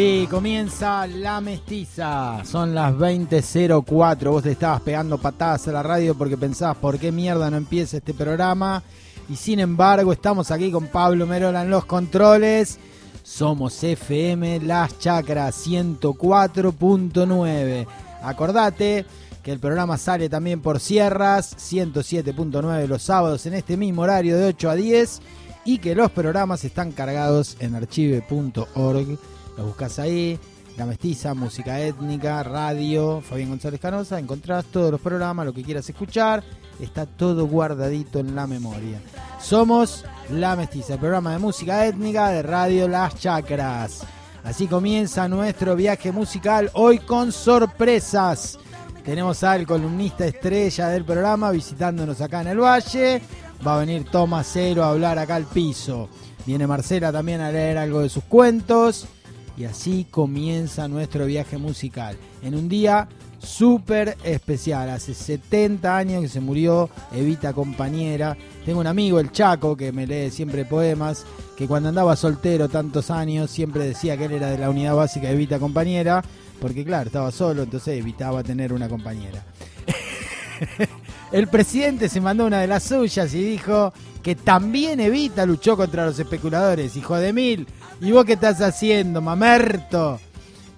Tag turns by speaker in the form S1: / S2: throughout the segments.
S1: Sí, comienza la mestiza. Son las 20.04. Vos te estabas pegando patadas a la radio porque pensabas por qué mierda no empieza este programa. Y sin embargo, estamos aquí con Pablo Merola en los controles. Somos FM Las Chacras 104.9. Acordate que el programa sale también por Sierras 107.9 los sábados en este mismo horario de 8 a 10 y que los programas están cargados en archive.org lo buscas ahí, La Mestiza, Música Étnica, Radio, Fabián González Canosa, encontrás todos los programas, lo que quieras escuchar, está todo guardadito en la memoria. Somos La Mestiza, el programa de música étnica de Radio Las Chacras. Así comienza nuestro viaje musical hoy con sorpresas. Tenemos al columnista estrella del programa visitándonos acá en el Valle. Va a venir Tomás Cero a hablar acá al piso. Viene Marcela también a leer algo de sus cuentos. Y así comienza nuestro viaje musical. En un día súper especial. Hace 70 años que se murió Evita Compañera. Tengo un amigo, el Chaco, que me lee siempre poemas, que cuando andaba soltero tantos años siempre decía que él era de la unidad básica Evita Compañera, porque claro, estaba solo, entonces evitaba tener una compañera. el presidente se mandó una de las suyas y dijo que también Evita luchó contra los especuladores, hijo de mil. ¿Y vos qué estás haciendo, mamerto?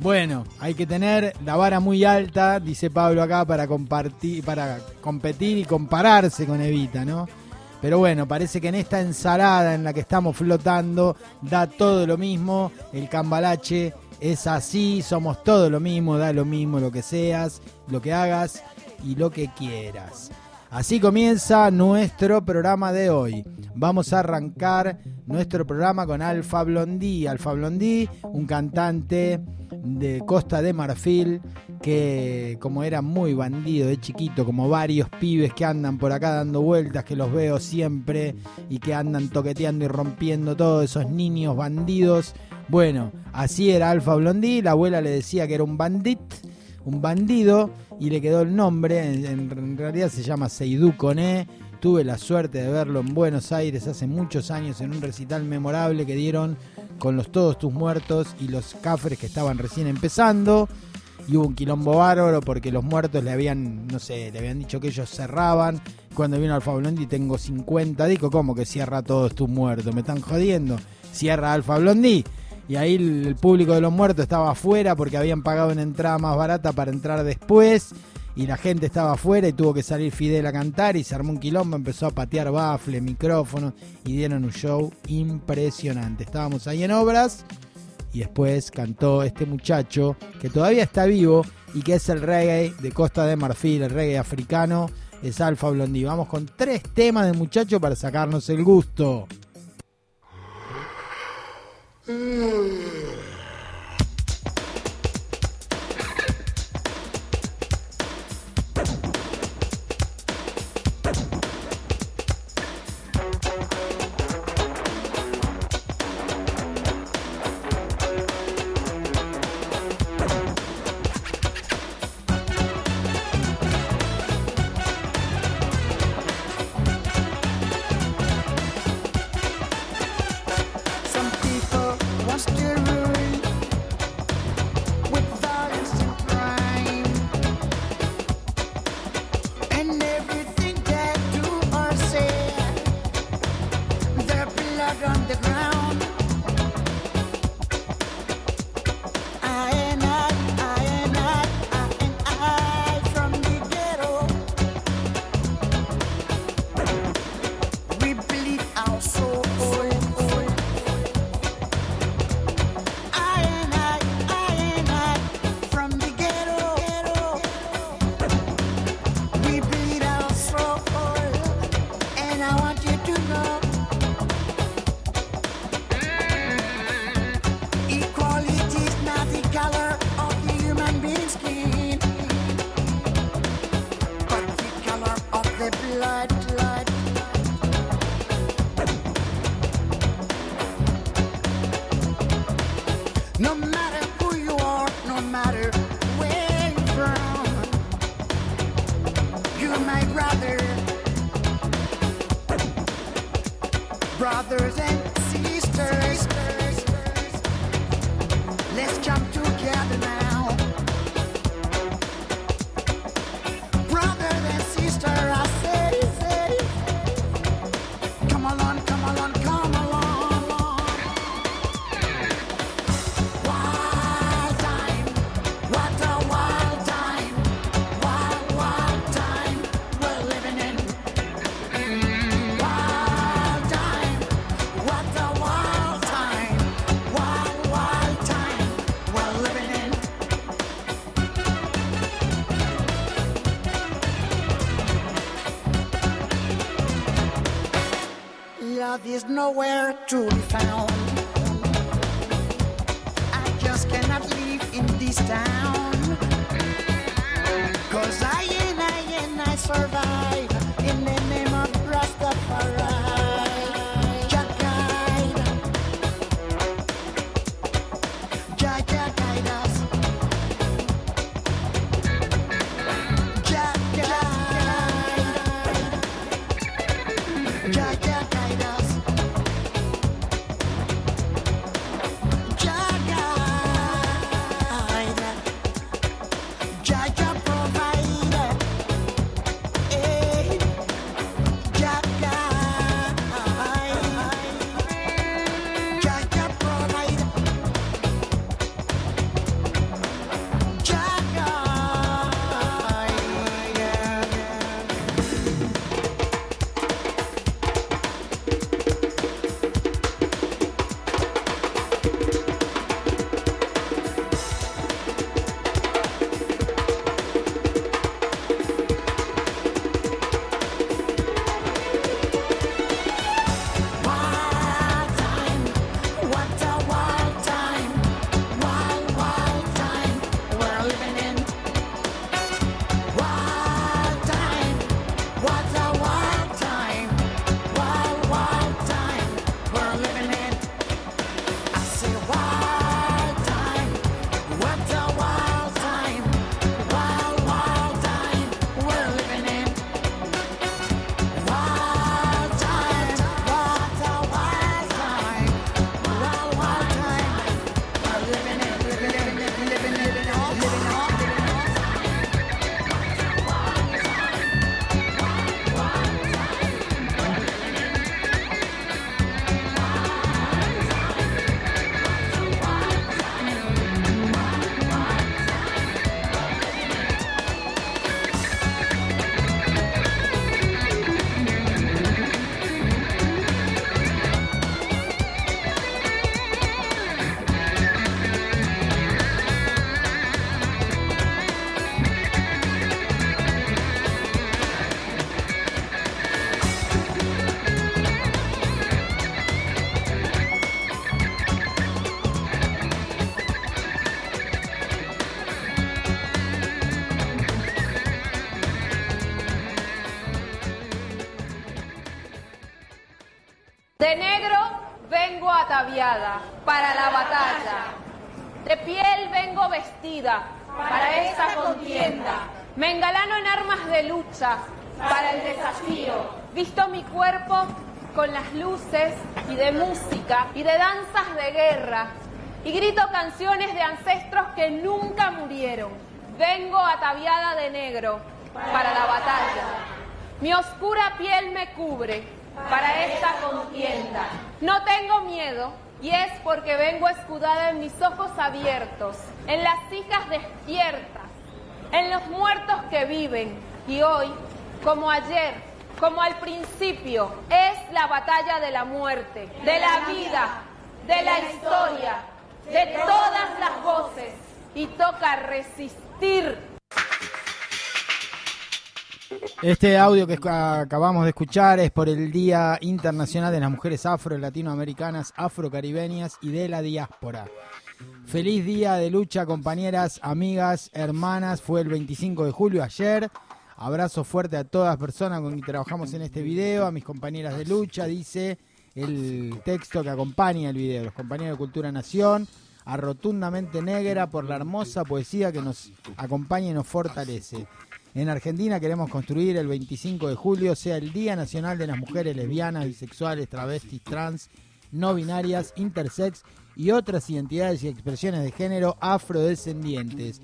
S1: Bueno, hay que tener la vara muy alta, dice Pablo acá, para compartir, para competir y compararse con Evita, ¿no? Pero bueno, parece que en esta ensalada en la que estamos flotando da todo lo mismo. El cambalache es así, somos todo lo mismo, da lo mismo lo que seas, lo que hagas y lo que quieras. Así comienza nuestro programa de hoy. Vamos a arrancar nuestro programa con Alfa Blondí. Alfa Blondí, un cantante de Costa de Marfil que como era muy bandido de chiquito, como varios pibes que andan por acá dando vueltas, que los veo siempre y que andan toqueteando y rompiendo todos esos niños bandidos. Bueno, así era Alfa Blondí, la abuela le decía que era un bandit, un bandido y le quedó el nombre, en, realidad se llama Seydou Coné. Tuve la suerte de verlo en Buenos Aires hace muchos años en un recital memorable que dieron con los Todos Tus Muertos y los Cafres que estaban recién empezando. Y hubo un quilombo bárbaro porque los muertos le habían, no sé, le habían dicho que ellos cerraban. Cuando vino Alfa Blondi tengo 50 dijo ¿cómo que cierra todos tus muertos? Me están jodiendo. Cierra Alfa Blondi y ahí el público de los muertos estaba afuera porque habían pagado una entrada más barata para entrar después y la gente estaba afuera y tuvo que salir Fidel a cantar y se armó un quilombo, empezó a patear bafles, micrófonos y dieron un show impresionante. Estábamos ahí en obras y después cantó este muchacho que todavía está vivo y que es el reggae de Costa de Marfil, el reggae africano, es Alfa Blondie. Vamos con tres temas de muchacho para sacarnos el gusto. Mm.
S2: De danzas de guerra. Y grito canciones de ancestros que nunca murieron. Vengo ataviada de negro para la batalla. Mi oscura piel me cubre para esta contienda. No tengo miedo y es porque vengo escudada en mis ojos abiertos, en las hijas despiertas, en los muertos que viven. Y hoy, como ayer, como al principio, es la batalla de la muerte, de la vida, de la historia, de todas las voces. Y toca resistir
S1: este audio que acabamos de escuchar es por el Día Internacional de las Mujeres Afro, Latinoamericanas, Afrocaribeñas y de la Diáspora. Feliz día de lucha, compañeras, amigas, hermanas. Fue el 25 de julio ayer. Abrazo fuerte a todas las personas con quien trabajamos en este video, a mis compañeras de lucha, dice el texto que acompaña el video, los compañeros de Cultura Nación, a Rotundamente Negra por la hermosa poesía que nos acompaña y nos fortalece. En Argentina queremos construir el 25 de julio sea el Día Nacional de las Mujeres Lesbianas, Bisexuales, Travestis, Trans, No Binarias, Intersex
S3: y otras identidades y expresiones de género afrodescendientes,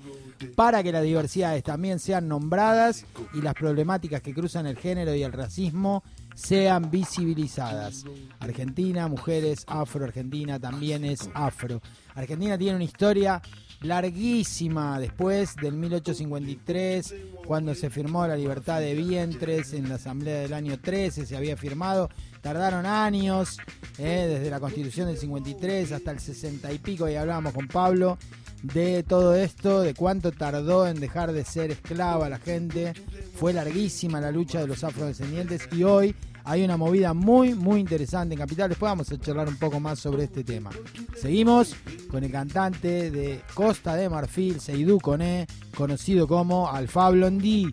S3: para que las diversidades también sean nombradas y las problemáticas que cruzan el género y el racismo sean visibilizadas. Argentina, mujeres, afro, Argentina también es afro. Argentina tiene una historia larguísima después del 1853, cuando se firmó la libertad de vientres en la Asamblea del año 13, se había firmado, tardaron años, eh, desde la Constitución del 53 hasta el 60 y pico, y hablábamos con Pablo de todo esto, de cuánto tardó en dejar de ser esclava la gente, fue larguísima la lucha de los afrodescendientes y hoy hay una movida muy, muy interesante en Capital. Después vamos a charlar un poco más sobre este tema. Seguimos con el cantante de Costa de Marfil, Seydou Coné, conocido como Alfa Blondie.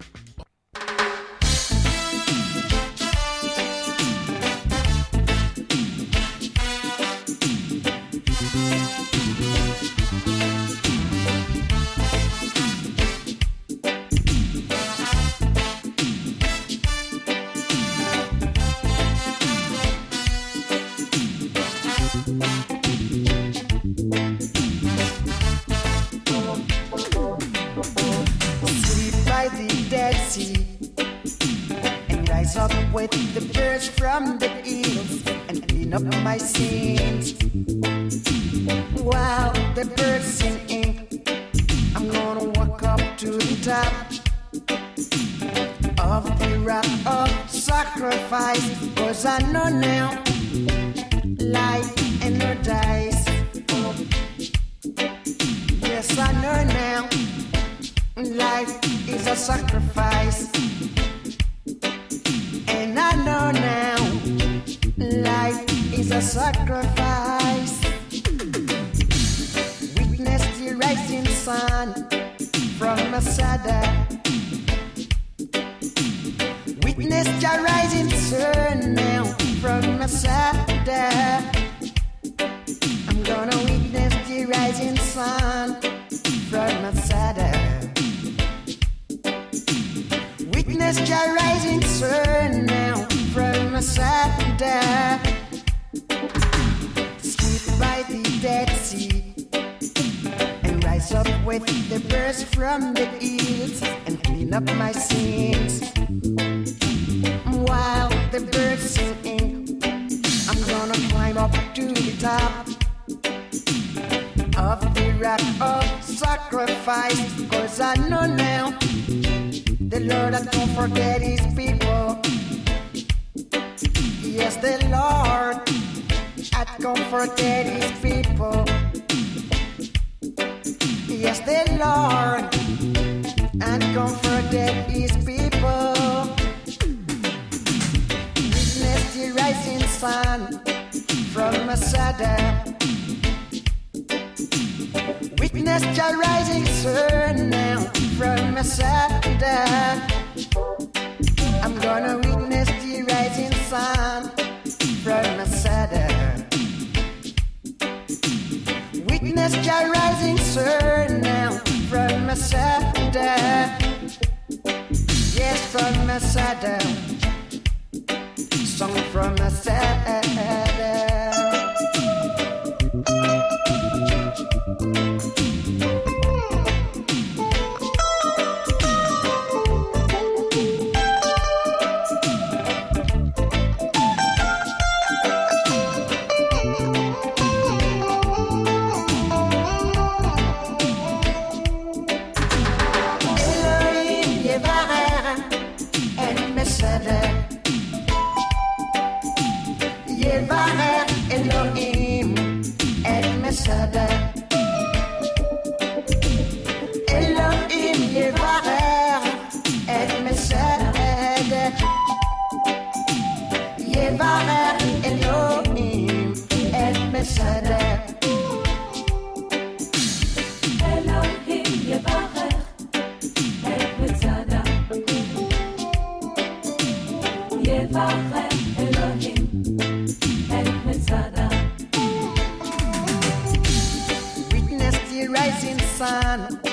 S4: man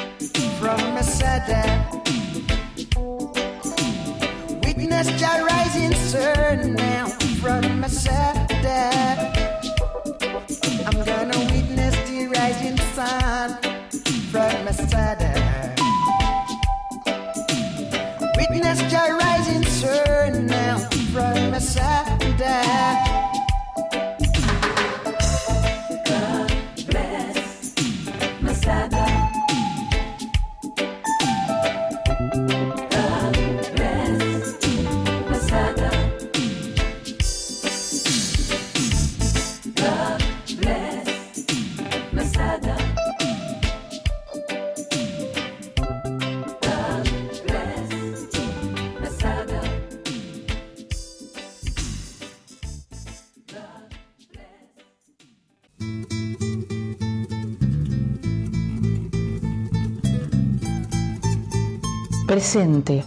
S5: presente,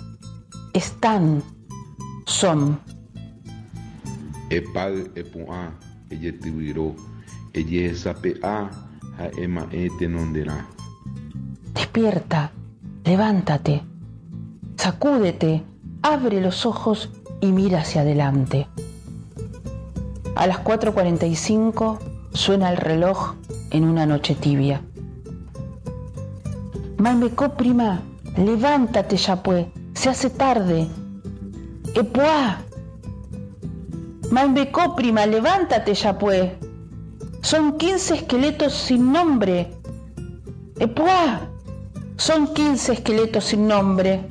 S5: están, son.
S6: Epal epu'a, ella tiwiro, ella sapea, ha ema ete nondera.
S5: Despierta, levántate, sacúdete, abre los ojos y mira hacia adelante. A las 4.45 suena el reloj en una noche tibia. Malmecó prima Levántate ya pues, se hace tarde. Epuá. Malbecó, prima, levántate ya pues. Son 15 esqueletos sin nombre. Epuá. Son 15 esqueletos sin nombre.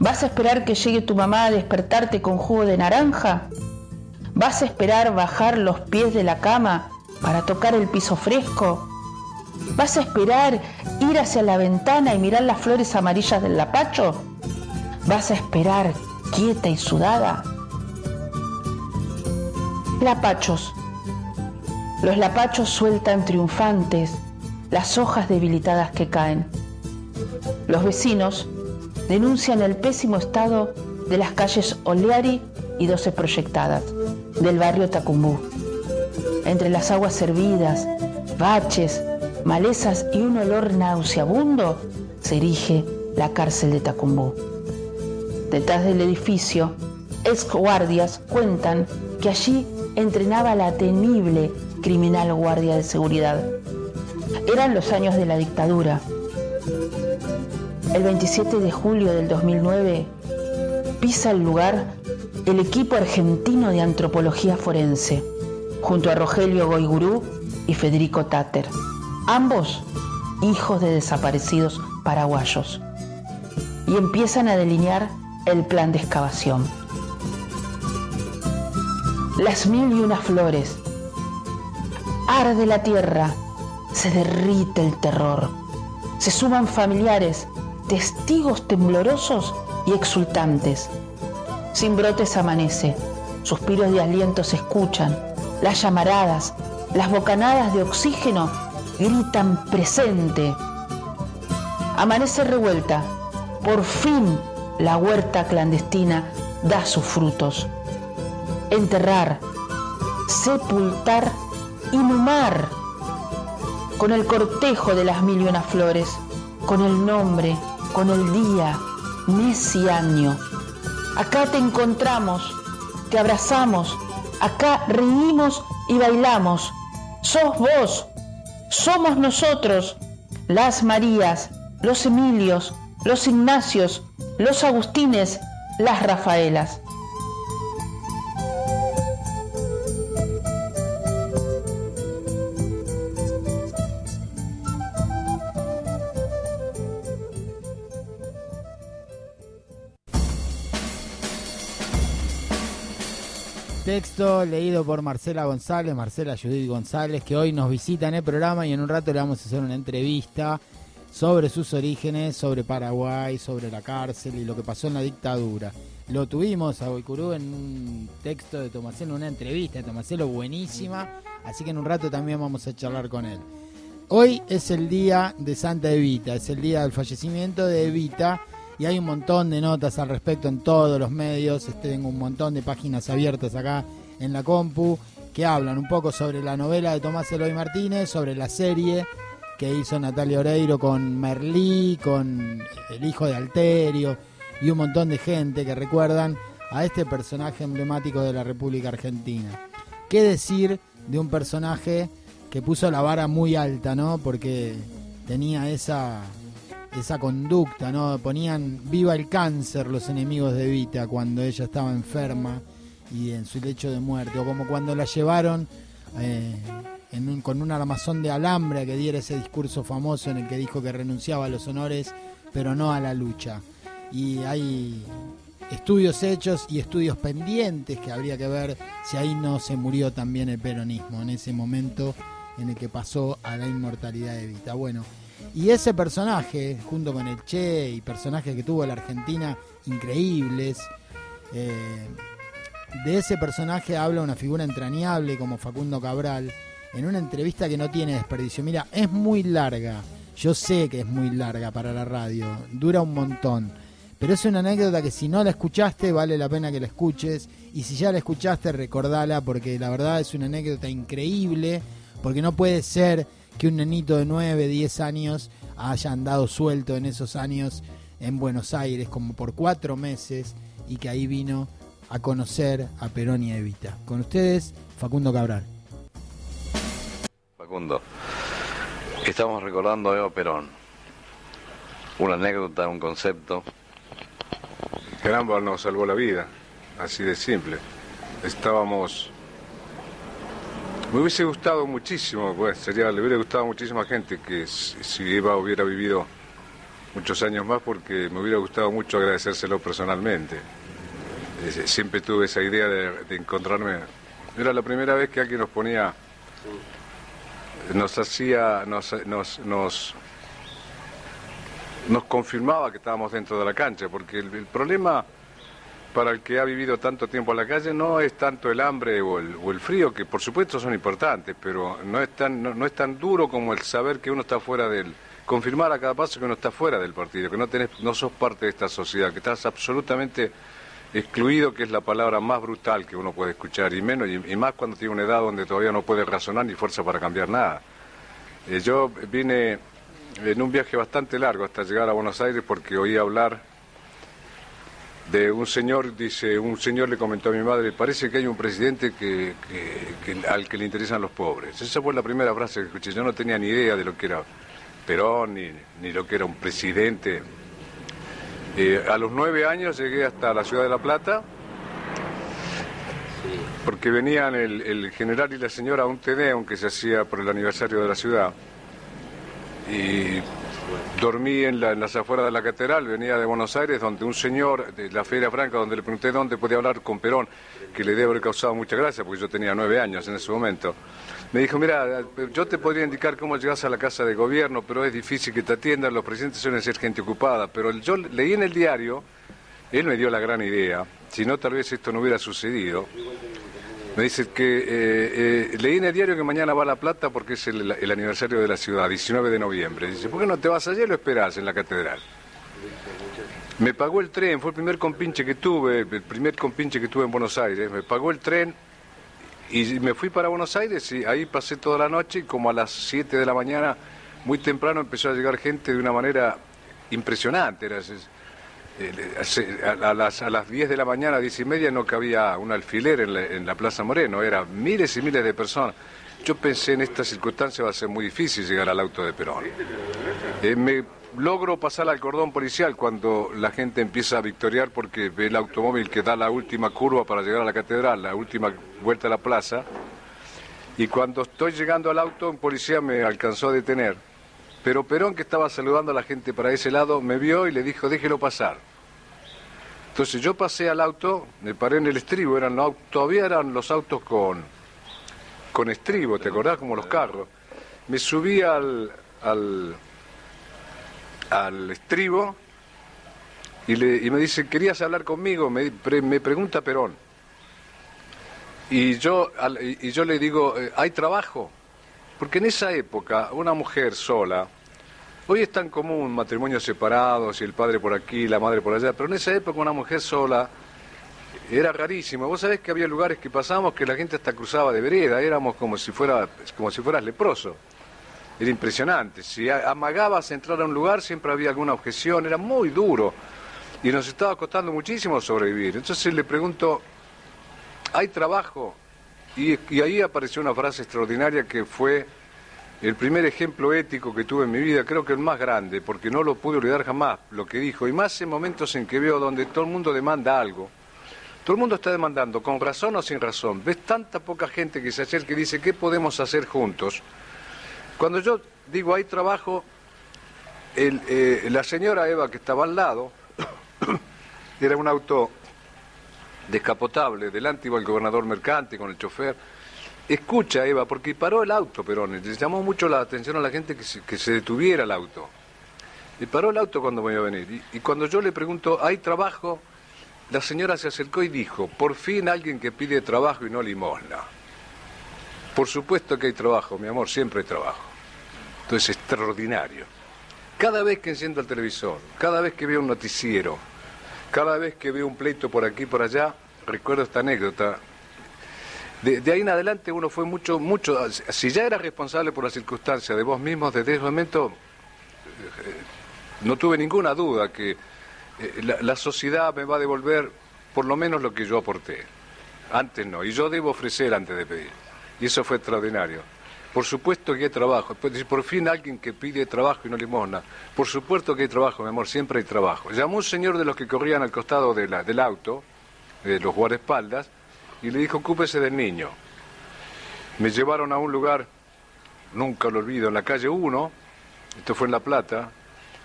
S5: ¿Vas a esperar que llegue tu mamá a despertarte con jugo de naranja? ¿Vas a esperar bajar los pies de la cama para tocar el piso fresco? ¿Vas a esperar ir hacia la ventana y mirar las flores amarillas del lapacho? ¿Vas a esperar quieta y sudada? Lapachos. Los lapachos sueltan triunfantes las hojas debilitadas que caen. Los vecinos denuncian el pésimo estado de las calles Oleari y 12 proyectadas del barrio Tacumbú. Entre las aguas servidas, baches, malezas y un olor nauseabundo, se erige la cárcel de Tacumbú. Detrás del edificio, ex guardias cuentan que allí entrenaba la temible criminal guardia de seguridad. Eran los años de la dictadura. El 27 de julio del 2009 pisa el lugar el equipo argentino de antropología forense, junto a Rogelio Goigurú y Federico Tater ambos hijos de desaparecidos paraguayos, y empiezan a delinear el plan de excavación. Las mil y una flores. Arde la tierra, se derrite el terror. Se suman familiares, testigos temblorosos y exultantes. Sin brotes amanece, suspiros de aliento se escuchan, las llamaradas, las bocanadas de oxígeno gritan presente. Amanece revuelta. Por fin la huerta clandestina da sus frutos. Enterrar, sepultar, inhumar. Con el cortejo de las mil flores, con el nombre, con el día, mes y año. Acá te encontramos, te abrazamos, acá reímos y bailamos. Sos vos, somos nosotros, las Marías, los Emilios, los Ignacios, los Agustines, las Rafaelas.
S1: Texto leído por Marcela González, Marcela Judith González, que hoy nos visita en el programa y en un rato le vamos a hacer una entrevista sobre sus orígenes, sobre Paraguay, sobre la cárcel y lo que pasó en la dictadura. Lo tuvimos a Boicurú en un texto de Tomaselo, una entrevista de Tomaselo buenísima, así que en un rato también vamos a charlar con él. Hoy es el día de Santa Evita, es el día del fallecimiento de Evita y hay un montón de notas al respecto en todos los medios. Este, tengo un montón de páginas abiertas acá en la compu que hablan un poco sobre la novela de Tomás Eloy Martínez, sobre la serie que hizo Natalia Oreiro con Merlí, con el hijo de Alterio y un montón de gente que recuerdan a este personaje emblemático de la República Argentina. ¿Qué decir de un personaje que puso la vara muy alta, ¿no? Porque tenía esa, esa conducta, ¿no? Ponían viva el cáncer los enemigos de Evita cuando ella estaba enferma y en su lecho de muerte, o como cuando la llevaron eh, con un armazón de alambre a que diera ese discurso famoso en el que dijo que renunciaba a los honores, pero no a la lucha. Y hay estudios hechos y estudios pendientes que habría que ver si ahí no se murió también el peronismo en ese momento en el que pasó a la inmortalidad de Evita. Bueno, y ese personaje, junto con el Che y personajes que tuvo la Argentina increíbles, eh, de ese personaje habla una figura entrañable como Facundo Cabral en una entrevista que no tiene desperdicio. Mira, es muy larga, yo sé que es muy larga para la radio, dura un montón, pero es una anécdota que si no la escuchaste vale la pena que la escuches. Y si ya la escuchaste recordala porque la verdad es una anécdota increíble, porque no puede ser que un nenito de 9, 10 años haya andado suelto en esos años en Buenos Aires como por cuatro meses y que ahí vino a conocer a Perón y a Evita. Con ustedes, Facundo Cabral.
S7: Facundo, estamos recordando a Eva Perón. Una anécdota, un concepto.
S8: Caramba nos salvó la vida, así de simple. Estábamos... Me hubiese gustado muchísimo, pues sería, le hubiera gustado muchísima gente que si Eva hubiera vivido muchos años más porque me hubiera gustado mucho agradecérselo personalmente. Siempre tuve esa idea de, encontrarme. Era la primera vez que alguien nos ponía, nos hacía, nos, nos, nos, confirmaba que estábamos dentro de la cancha, porque el, problema para el que ha vivido tanto tiempo en la calle no es tanto el hambre o el, frío, que por supuesto son importantes, pero no es, tan, no, es tan duro como el saber que uno está fuera del, confirmar a cada paso que uno está fuera del partido, que no tenés, no sos parte de esta sociedad, que estás absolutamente excluido, que es la palabra más brutal que uno puede escuchar, y menos y, más cuando tiene una edad donde todavía no puede razonar ni fuerza para cambiar nada. Eh, yo vine en un viaje bastante largo hasta llegar a Buenos Aires porque oí hablar de un señor, dice, un señor le comentó a mi madre, parece que hay un presidente que, al que le interesan los pobres. Esa fue la primera frase que escuché. Yo no tenía ni idea de lo que era Perón, ni, ni lo que era un presidente eh, a los nueve años llegué hasta la ciudad de La Plata, porque venían el, general y la señora a un Tedeum que se hacía por el aniversario de la ciudad. Dormí en, las afueras de la catedral, venía de Buenos Aires, donde un señor de la Feria Franca, donde le pregunté dónde podía hablar con Perón, que le debe haber causado mucha gracia, porque yo tenía nueve años en ese momento. Me dijo, mira, yo te podría indicar cómo llegas a la casa de gobierno, pero es difícil que te atiendan, los presidentes suelen ser gente ocupada. Pero yo leí en el diario, él me dio la gran idea, si no tal vez esto no hubiera sucedido. Me dice que eh, eh, leí en el diario que mañana va a La Plata porque es el, aniversario de la ciudad, 19 de noviembre. Dice, ¿por qué no te vas allí y lo esperás en la catedral? Me pagó el tren, fue el primer compinche que tuve, el primer compinche que tuve en Buenos Aires. Me pagó el tren y me fui para Buenos Aires y ahí pasé toda la noche y como a las 7 de la mañana, muy temprano, empezó a llegar gente de una manera impresionante. Eh, a, las, a las 10 de la mañana, 10 y media, no cabía un alfiler en la, Plaza Moreno, eran miles y miles de personas. Yo pensé en esta circunstancia va a ser muy difícil llegar al auto de Perón. Eh, me logro pasar al cordón policial cuando la gente empieza a victoriar porque ve el automóvil que da la última curva para llegar a la catedral, la última vuelta a la plaza. Y cuando estoy llegando al auto, un policía me alcanzó a detener. Pero Perón, que estaba saludando a la gente para ese lado, me vio y le dijo, déjelo pasar. Entonces yo pasé al auto, me paré en el estribo, eran, todavía eran los autos con, con estribo, ¿te acordás? Como los carros. Me subí al, al al estribo y, me dice, ¿querías hablar conmigo? Me, me pregunta Perón. Y yo, y yo le digo, eh, ¿hay trabajo? Porque en esa época una mujer sola, hoy es tan común matrimonios separados y el padre por aquí, la madre por allá, pero en esa época una mujer sola era rarísimo. Vos sabés que había lugares que pasábamos que la gente hasta cruzaba de vereda, éramos como si, fuera, como si fueras leproso. Era impresionante. Si amagabas entrar a un lugar, siempre había alguna objeción, era muy duro. Y nos estaba costando muchísimo sobrevivir. Entonces le pregunto, ¿hay trabajo? Y, ahí apareció una frase extraordinaria que fue el primer ejemplo ético que tuve en mi vida, creo que el más grande, porque no lo pude olvidar jamás, lo que dijo, y más en momentos en que veo donde todo el mundo demanda algo. Todo el mundo está demandando, con razón o sin razón. Ves tanta poca gente que se acerca y dice, ¿qué podemos hacer juntos? Cuando yo digo, hay trabajo, eh, la señora Eva que estaba al lado, era un auto descapotable, delante iba el gobernador mercante con el chofer, escucha Eva, porque paró el auto Perón, le llamó mucho la atención a la gente que se, que se detuviera el auto. Y paró el auto cuando me iba a venir. Y, y cuando yo le pregunto, ¿hay trabajo? La señora se acercó y dijo, por fin alguien que pide trabajo y no limosna. Por supuesto que hay trabajo, mi amor, siempre hay trabajo. Entonces, extraordinario. Cada vez que enciendo el televisor, cada vez que veo un noticiero, cada vez que veo un pleito por aquí y por allá, recuerdo esta anécdota. De, ahí en adelante uno fue mucho, mucho, si ya era responsable por las circunstancias de vos mismos, desde ese momento eh, no tuve ninguna duda que eh, la, sociedad me va a devolver por lo menos lo que yo aporté. Antes no, y yo debo ofrecer antes de pedir. Y eso fue extraordinario. Por supuesto que hay trabajo. Por fin alguien que pide trabajo y no limosna. Por supuesto que hay trabajo, mi amor, siempre hay trabajo. Llamó un señor de los que corrían al costado de la- del auto, de los guardaespaldas, y le dijo, ocúpese del niño. Me llevaron a un lugar, nunca lo olvido, en la calle 1, esto fue en La Plata,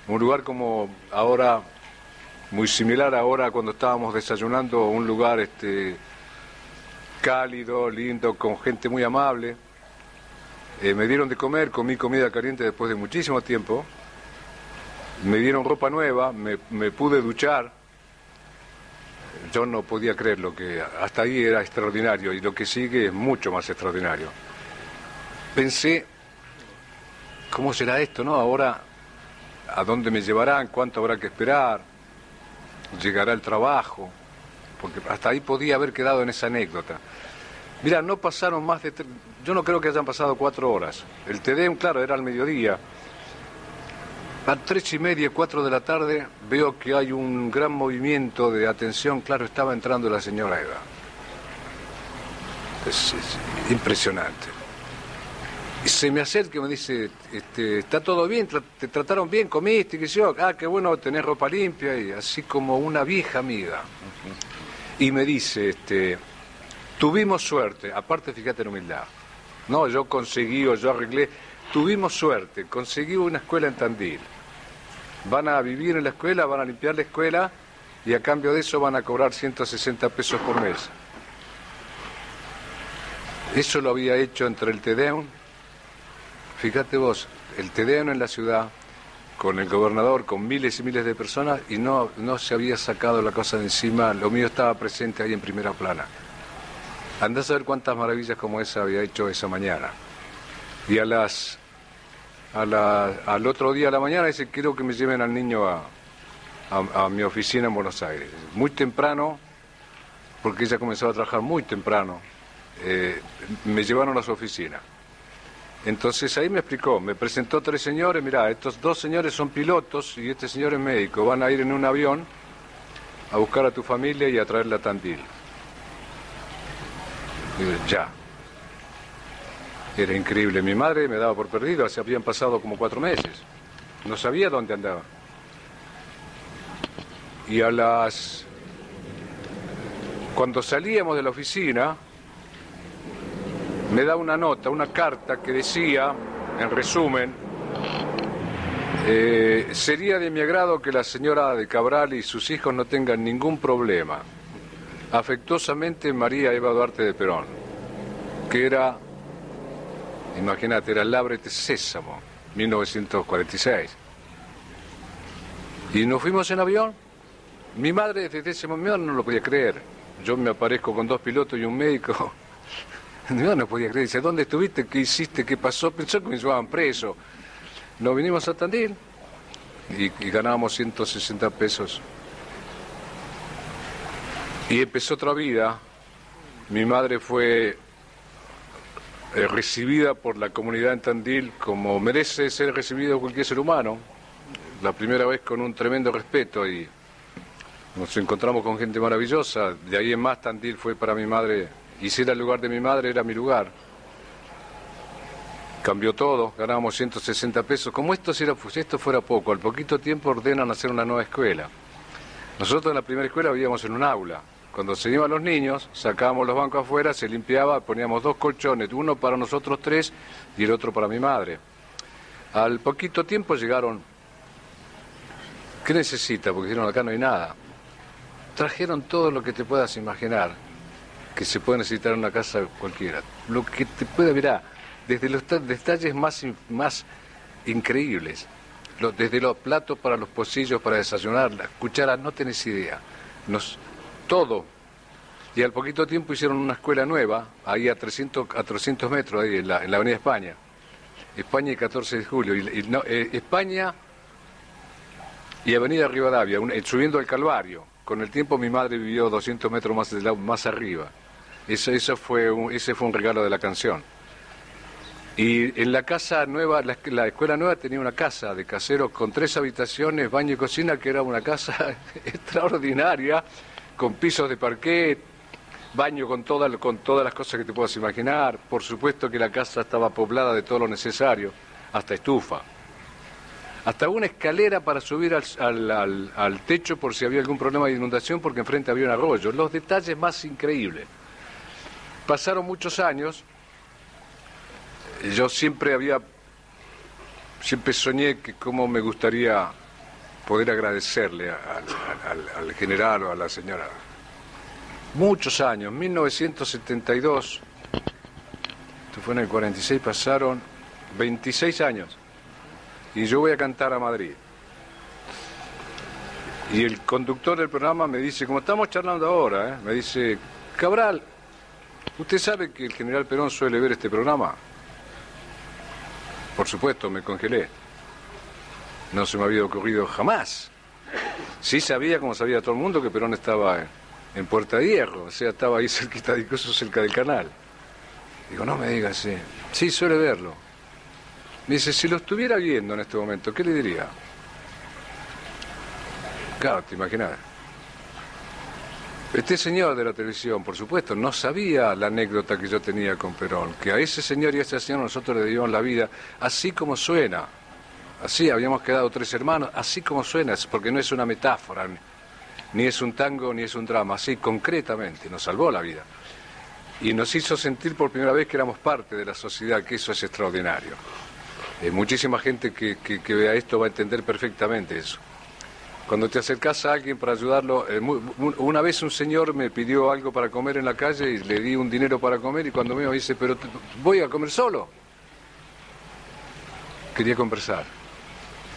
S8: un lugar como ahora, muy similar ahora cuando estábamos desayunando, un lugar este, cálido, lindo, con gente muy amable. Eh, me dieron de comer, comí comida caliente después de muchísimo tiempo. Me dieron ropa nueva, me, me pude duchar. Yo no podía creer lo que hasta ahí era extraordinario y lo que sigue es mucho más extraordinario. Pensé, ¿cómo será esto, no? Ahora, ¿a dónde me llevarán? ¿Cuánto habrá que esperar? ¿Llegará el trabajo? Porque hasta ahí podía haber quedado en esa anécdota. Mira, no pasaron más de... Yo no creo que hayan pasado cuatro horas. El TDM, claro, era al mediodía. A tres y media, cuatro de la tarde, veo que hay un gran movimiento de atención. Claro, estaba entrando la señora Eva. Es, es impresionante. Y se me acerca y me dice, este, ¿está todo bien? ¿Te trataron bien? ¿Comiste? ¿Qué yo? Ah, qué bueno tener ropa limpia y así como una vieja amiga. Y me dice, este, tuvimos suerte, aparte fíjate en humildad. No, yo conseguí o yo arreglé, tuvimos suerte, conseguí una escuela en Tandil. Van a vivir en la escuela, van a limpiar la escuela y a cambio de eso van a cobrar 160 pesos por mes. Eso lo había hecho entre el Tedeum, fíjate vos, el Tedeum en la ciudad, con el gobernador, con miles y miles de personas, y no, no se había sacado la cosa de encima, lo mío estaba presente ahí en primera plana. Andás a ver cuántas maravillas como esa había hecho esa mañana. Y a las, a al otro día a la mañana dice, quiero que me lleven al niño a, a- mi oficina en Buenos Aires. Muy temprano, porque ella comenzaba a trabajar muy temprano, eh, me llevaron a su oficina. Entonces ahí me explicó, me presentó tres señores, mirá, estos dos señores son pilotos y este señor es médico, van a ir en un avión a buscar a tu familia y a traerla a Tandil. Digo, ya. Era increíble. Mi madre me daba por perdido, se habían pasado como cuatro meses. No sabía dónde andaba. Y a las... Cuando salíamos de la oficina, me da una nota, una carta que decía, en resumen, eh, sería de mi agrado que la señora de Cabral y sus hijos no tengan ningún problema. Afectuosamente María Eva Duarte de Perón, que era, imagínate, era Labrete Sésamo, 1946. Y nos fuimos en avión. Mi madre desde ese momento no lo podía creer. Yo me aparezco con dos pilotos y un médico. No, no podía creer. Dice, ¿dónde estuviste? ¿Qué hiciste? ¿Qué pasó? Pensó que me llevaban preso. Nos vinimos a Tandil y, y ganábamos 160 pesos. Y empezó otra vida. Mi madre fue eh, recibida por la comunidad en Tandil como merece ser recibido cualquier ser humano. La primera vez con un tremendo respeto y nos encontramos con gente maravillosa. De ahí en más Tandil fue para mi madre, y si era el lugar de mi madre, era mi lugar. cambió todo, ganábamos 160 pesos. Como esto, si era, pues, esto fuera poco, al poquito tiempo ordenan hacer una nueva escuela. Nosotros en la primera escuela vivíamos en un aula. Cuando se iban los niños, sacábamos los bancos afuera, se limpiaba, poníamos dos colchones, uno para nosotros tres y el otro para mi madre. Al poquito tiempo llegaron, ¿qué necesita? Porque dijeron acá no hay nada. Trajeron todo lo que te puedas imaginar que se puede necesitar en una casa cualquiera. Lo que te puede, verá, desde los ta- detalles más, más increíbles, desde los platos para los pocillos para desayunar, las cucharas, no tenés idea. Nos, todo. Y al poquito tiempo hicieron una escuela nueva, ahí a 300, a 300 metros, ahí en la, en la Avenida España. España y 14 de julio. Y, eh, España y Avenida Rivadavia, eh, subiendo al Calvario. Con el tiempo mi madre vivió 200 metros más, más arriba. Eso, eso fue un, ese fue un regalo de la canción. Y en la casa nueva, la, la escuela nueva tenía una casa de caseros con tres habitaciones, baño y cocina, que era una casa extraordinaria, con pisos de parquet, baño con, toda, con todas las cosas que te puedas imaginar. Por supuesto que la casa estaba poblada de todo lo necesario, hasta estufa. Hasta una escalera para subir al- al techo por si había algún problema de inundación, porque enfrente había un arroyo. Los detalles más increíbles. Pasaron muchos años. Yo siempre había, siempre soñé que cómo me gustaría poder agradecerle al, al- al- al general o a la señora. Muchos años, 1972, esto fue en el 46, pasaron 26 años y yo voy a cantar a Madrid. Y el conductor del programa me dice, como estamos charlando ahora, ¿eh? me dice, Cabral, ¿usted sabe que el general Perón suele ver este programa? Por supuesto, me congelé. No se me había ocurrido jamás. Sí sabía, como sabía todo el mundo, que Perón estaba en, Puerta de Hierro, o sea, estaba ahí cerquita, incluso cerca del canal. Digo, no me digas, sí. Sí, suele verlo. Me dice, si lo estuviera viendo en este momento, ¿qué le diría? Claro, te imaginas. Este señor de la televisión, por supuesto, no sabía la anécdota que yo tenía con Perón, que a ese señor y a ese señor nosotros le debíamos la vida, así como suena. Así, habíamos quedado tres hermanos, así como suena, porque no es una metáfora, ni- es un tango, ni es un drama, así concretamente, nos salvó la vida. Y nos hizo sentir por primera vez que éramos parte de la sociedad, que eso es extraordinario. Eh, muchísima gente que, vea esto va a entender perfectamente eso. Cuando te acercas a alguien para ayudarlo, eh, una vez un señor me pidió algo para comer en la calle y le di un dinero para comer y cuando me dice, pero voy a comer solo. Quería conversar.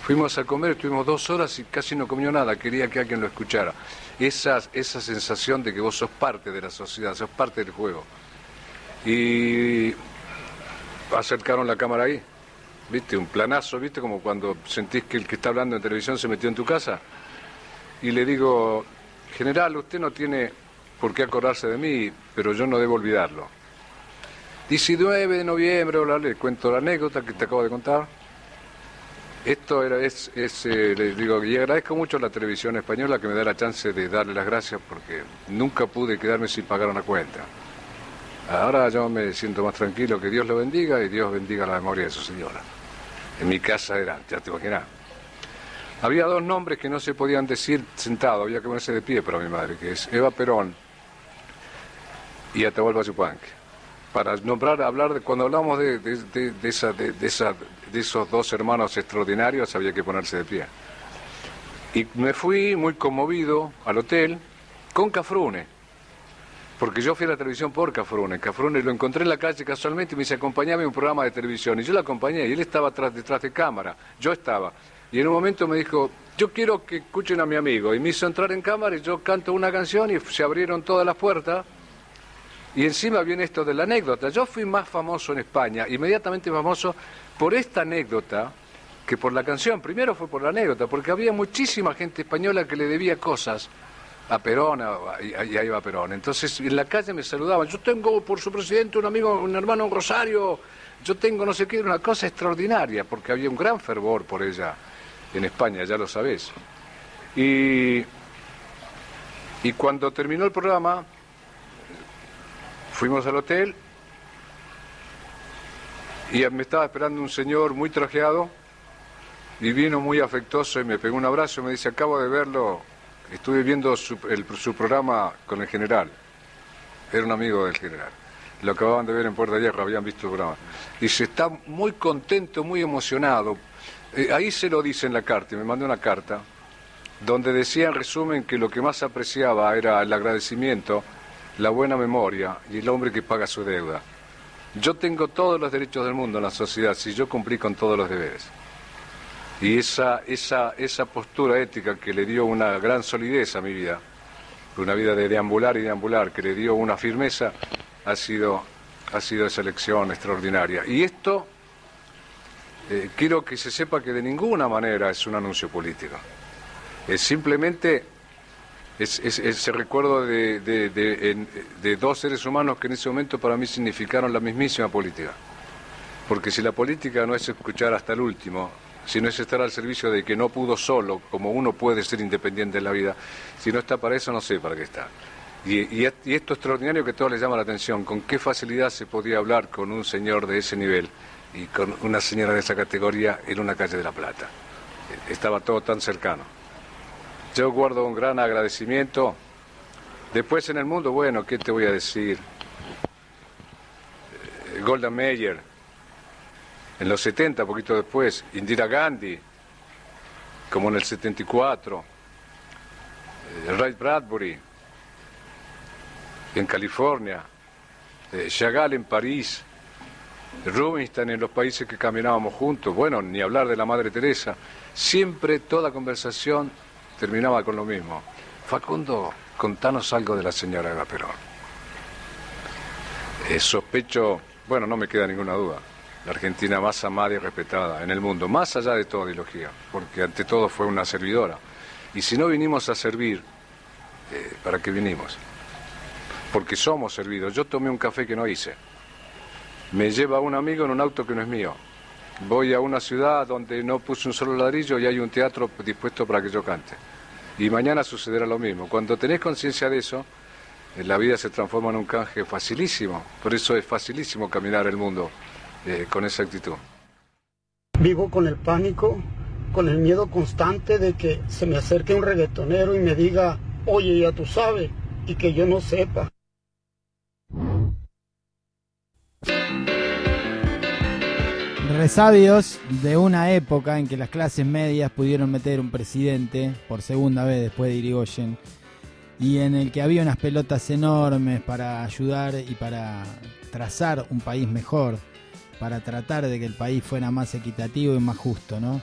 S8: Fuimos a comer, estuvimos dos horas y casi no comió nada, quería que alguien lo escuchara. Esa, esa sensación de que vos sos parte de la sociedad, sos parte del juego. Y acercaron la cámara ahí, ¿viste? Un planazo, ¿viste? Como cuando sentís que el que está hablando en televisión se metió en tu casa. Y le digo, general, usted no tiene por qué acordarse de mí, pero yo no debo olvidarlo. 19 de noviembre, le cuento la anécdota que te acabo de contar. Esto era, es, es, eh, le digo, y agradezco mucho a la televisión española que me da la chance de darle las gracias porque nunca pude quedarme sin pagar una cuenta. Ahora yo me siento más tranquilo, que Dios lo bendiga y Dios bendiga la memoria de su señora. En mi casa era, ya te imaginas. Había dos nombres que no se podían decir sentado, había que ponerse de pie para mi madre, que es Eva Perón y Atahualpa Yupanqui. Para nombrar, hablar de, cuando hablamos de, esa, de, esa- esos dos hermanos extraordinarios, había que ponerse de pie. Y me fui muy conmovido al hotel con Cafrune, porque yo fui a la televisión por Cafrune. Cafrune lo encontré en la calle casualmente y me dice, acompañame a un programa de televisión. Y yo lo acompañé y él estaba atrás, detrás de cámara, yo estaba. Y en un momento me dijo, yo quiero que escuchen a mi amigo. Y me hizo entrar en cámara y yo canto una canción y se abrieron todas las puertas. Y encima viene esto de la anécdota. Yo fui más famoso en España, inmediatamente famoso por esta anécdota que por la canción. Primero fue por la anécdota, porque había muchísima gente española que le debía cosas a Perón y a, y a Eva Perón. Entonces en la calle me saludaban. Yo tengo por su presidente un amigo, un hermano Rosario. Yo tengo no sé qué, una cosa extraordinaria, porque había un gran fervor por ella en España, ya lo sabés. Y, y cuando terminó el programa, fuimos al hotel Y me estaba esperando un señor muy trajeado y vino muy afectuoso y me pegó un abrazo y me dice, acabo de verlo, estuve viendo su, su programa con el general. Era un amigo del general. Lo acababan de ver en Puerta Hierro, habían visto el programa. Dice, está muy contento, muy emocionado. Eh, ahí se lo dice en la carta, y me mandó una carta, donde decía en resumen que lo que más apreciaba era el agradecimiento, la buena memoria y el hombre que paga su deuda. Yo tengo todos los derechos del mundo en la sociedad si yo cumplí con todos los deberes. Y esa, esa, esa postura ética que le dio una gran solidez a mi vida, una vida de deambular y deambular, que le dio una firmeza, ha sido, ha sido esa elección extraordinaria. Y esto eh, quiero que se sepa que de ninguna manera es un anuncio político. Es simplemente es, ese recuerdo de, de, dos seres humanos que en ese momento para mí significaron la mismísima política. Porque si la política no es escuchar hasta el último, si no es estar al servicio de que no pudo solo, como uno puede ser independiente en la vida, si no está para eso, no sé para qué está. Y, esto extraordinario que todos les llama la atención, con qué facilidad se podía hablar con un señor de ese nivel y con una señora de esa categoría en una calle de La Plata. Estaba todo tan cercano. Yo guardo un gran agradecimiento. Después en el mundo, bueno, ¿qué te voy a decir? Eh, Golda Meir, en los 70, poquito después, Indira Gandhi, como en el 74, eh, Ray Bradbury, en California, eh, Chagall en París, Rubinstein en los países que caminábamos juntos, bueno, ni hablar de la Madre Teresa, siempre toda conversación terminaba con lo mismo. Facundo, contanos algo de la señora Eva Perón. Eh, sospecho, bueno, no me queda ninguna duda, la Argentina más amada y respetada en el mundo, más allá de toda ideología, porque ante todo fue una servidora. Y si no vinimos a servir, eh, ¿para qué vinimos? porque somos servidos. Yo tomé un café que no hice. Me lleva un amigo en un auto que no es mío. Voy a una ciudad donde no puse un solo ladrillo y hay un teatro dispuesto para que yo cante. Y mañana sucederá lo mismo. Cuando tenés conciencia de eso, eh, la vida se transforma en un canje facilísimo. Por eso es facilísimo caminar el mundo eh, con esa actitud.
S9: Vivo con el pánico, con el miedo constante de que se me acerque un reggaetonero y me diga, oye, ya tú sabes, y que yo no sepa.
S1: Resabios de una época en que las clases medias pudieron meter un presidente por segunda vez después de Irigoyen y en el que había unas pelotas enormes para ayudar y para trazar un país mejor, para tratar de que el país fuera más equitativo y más justo, ¿no?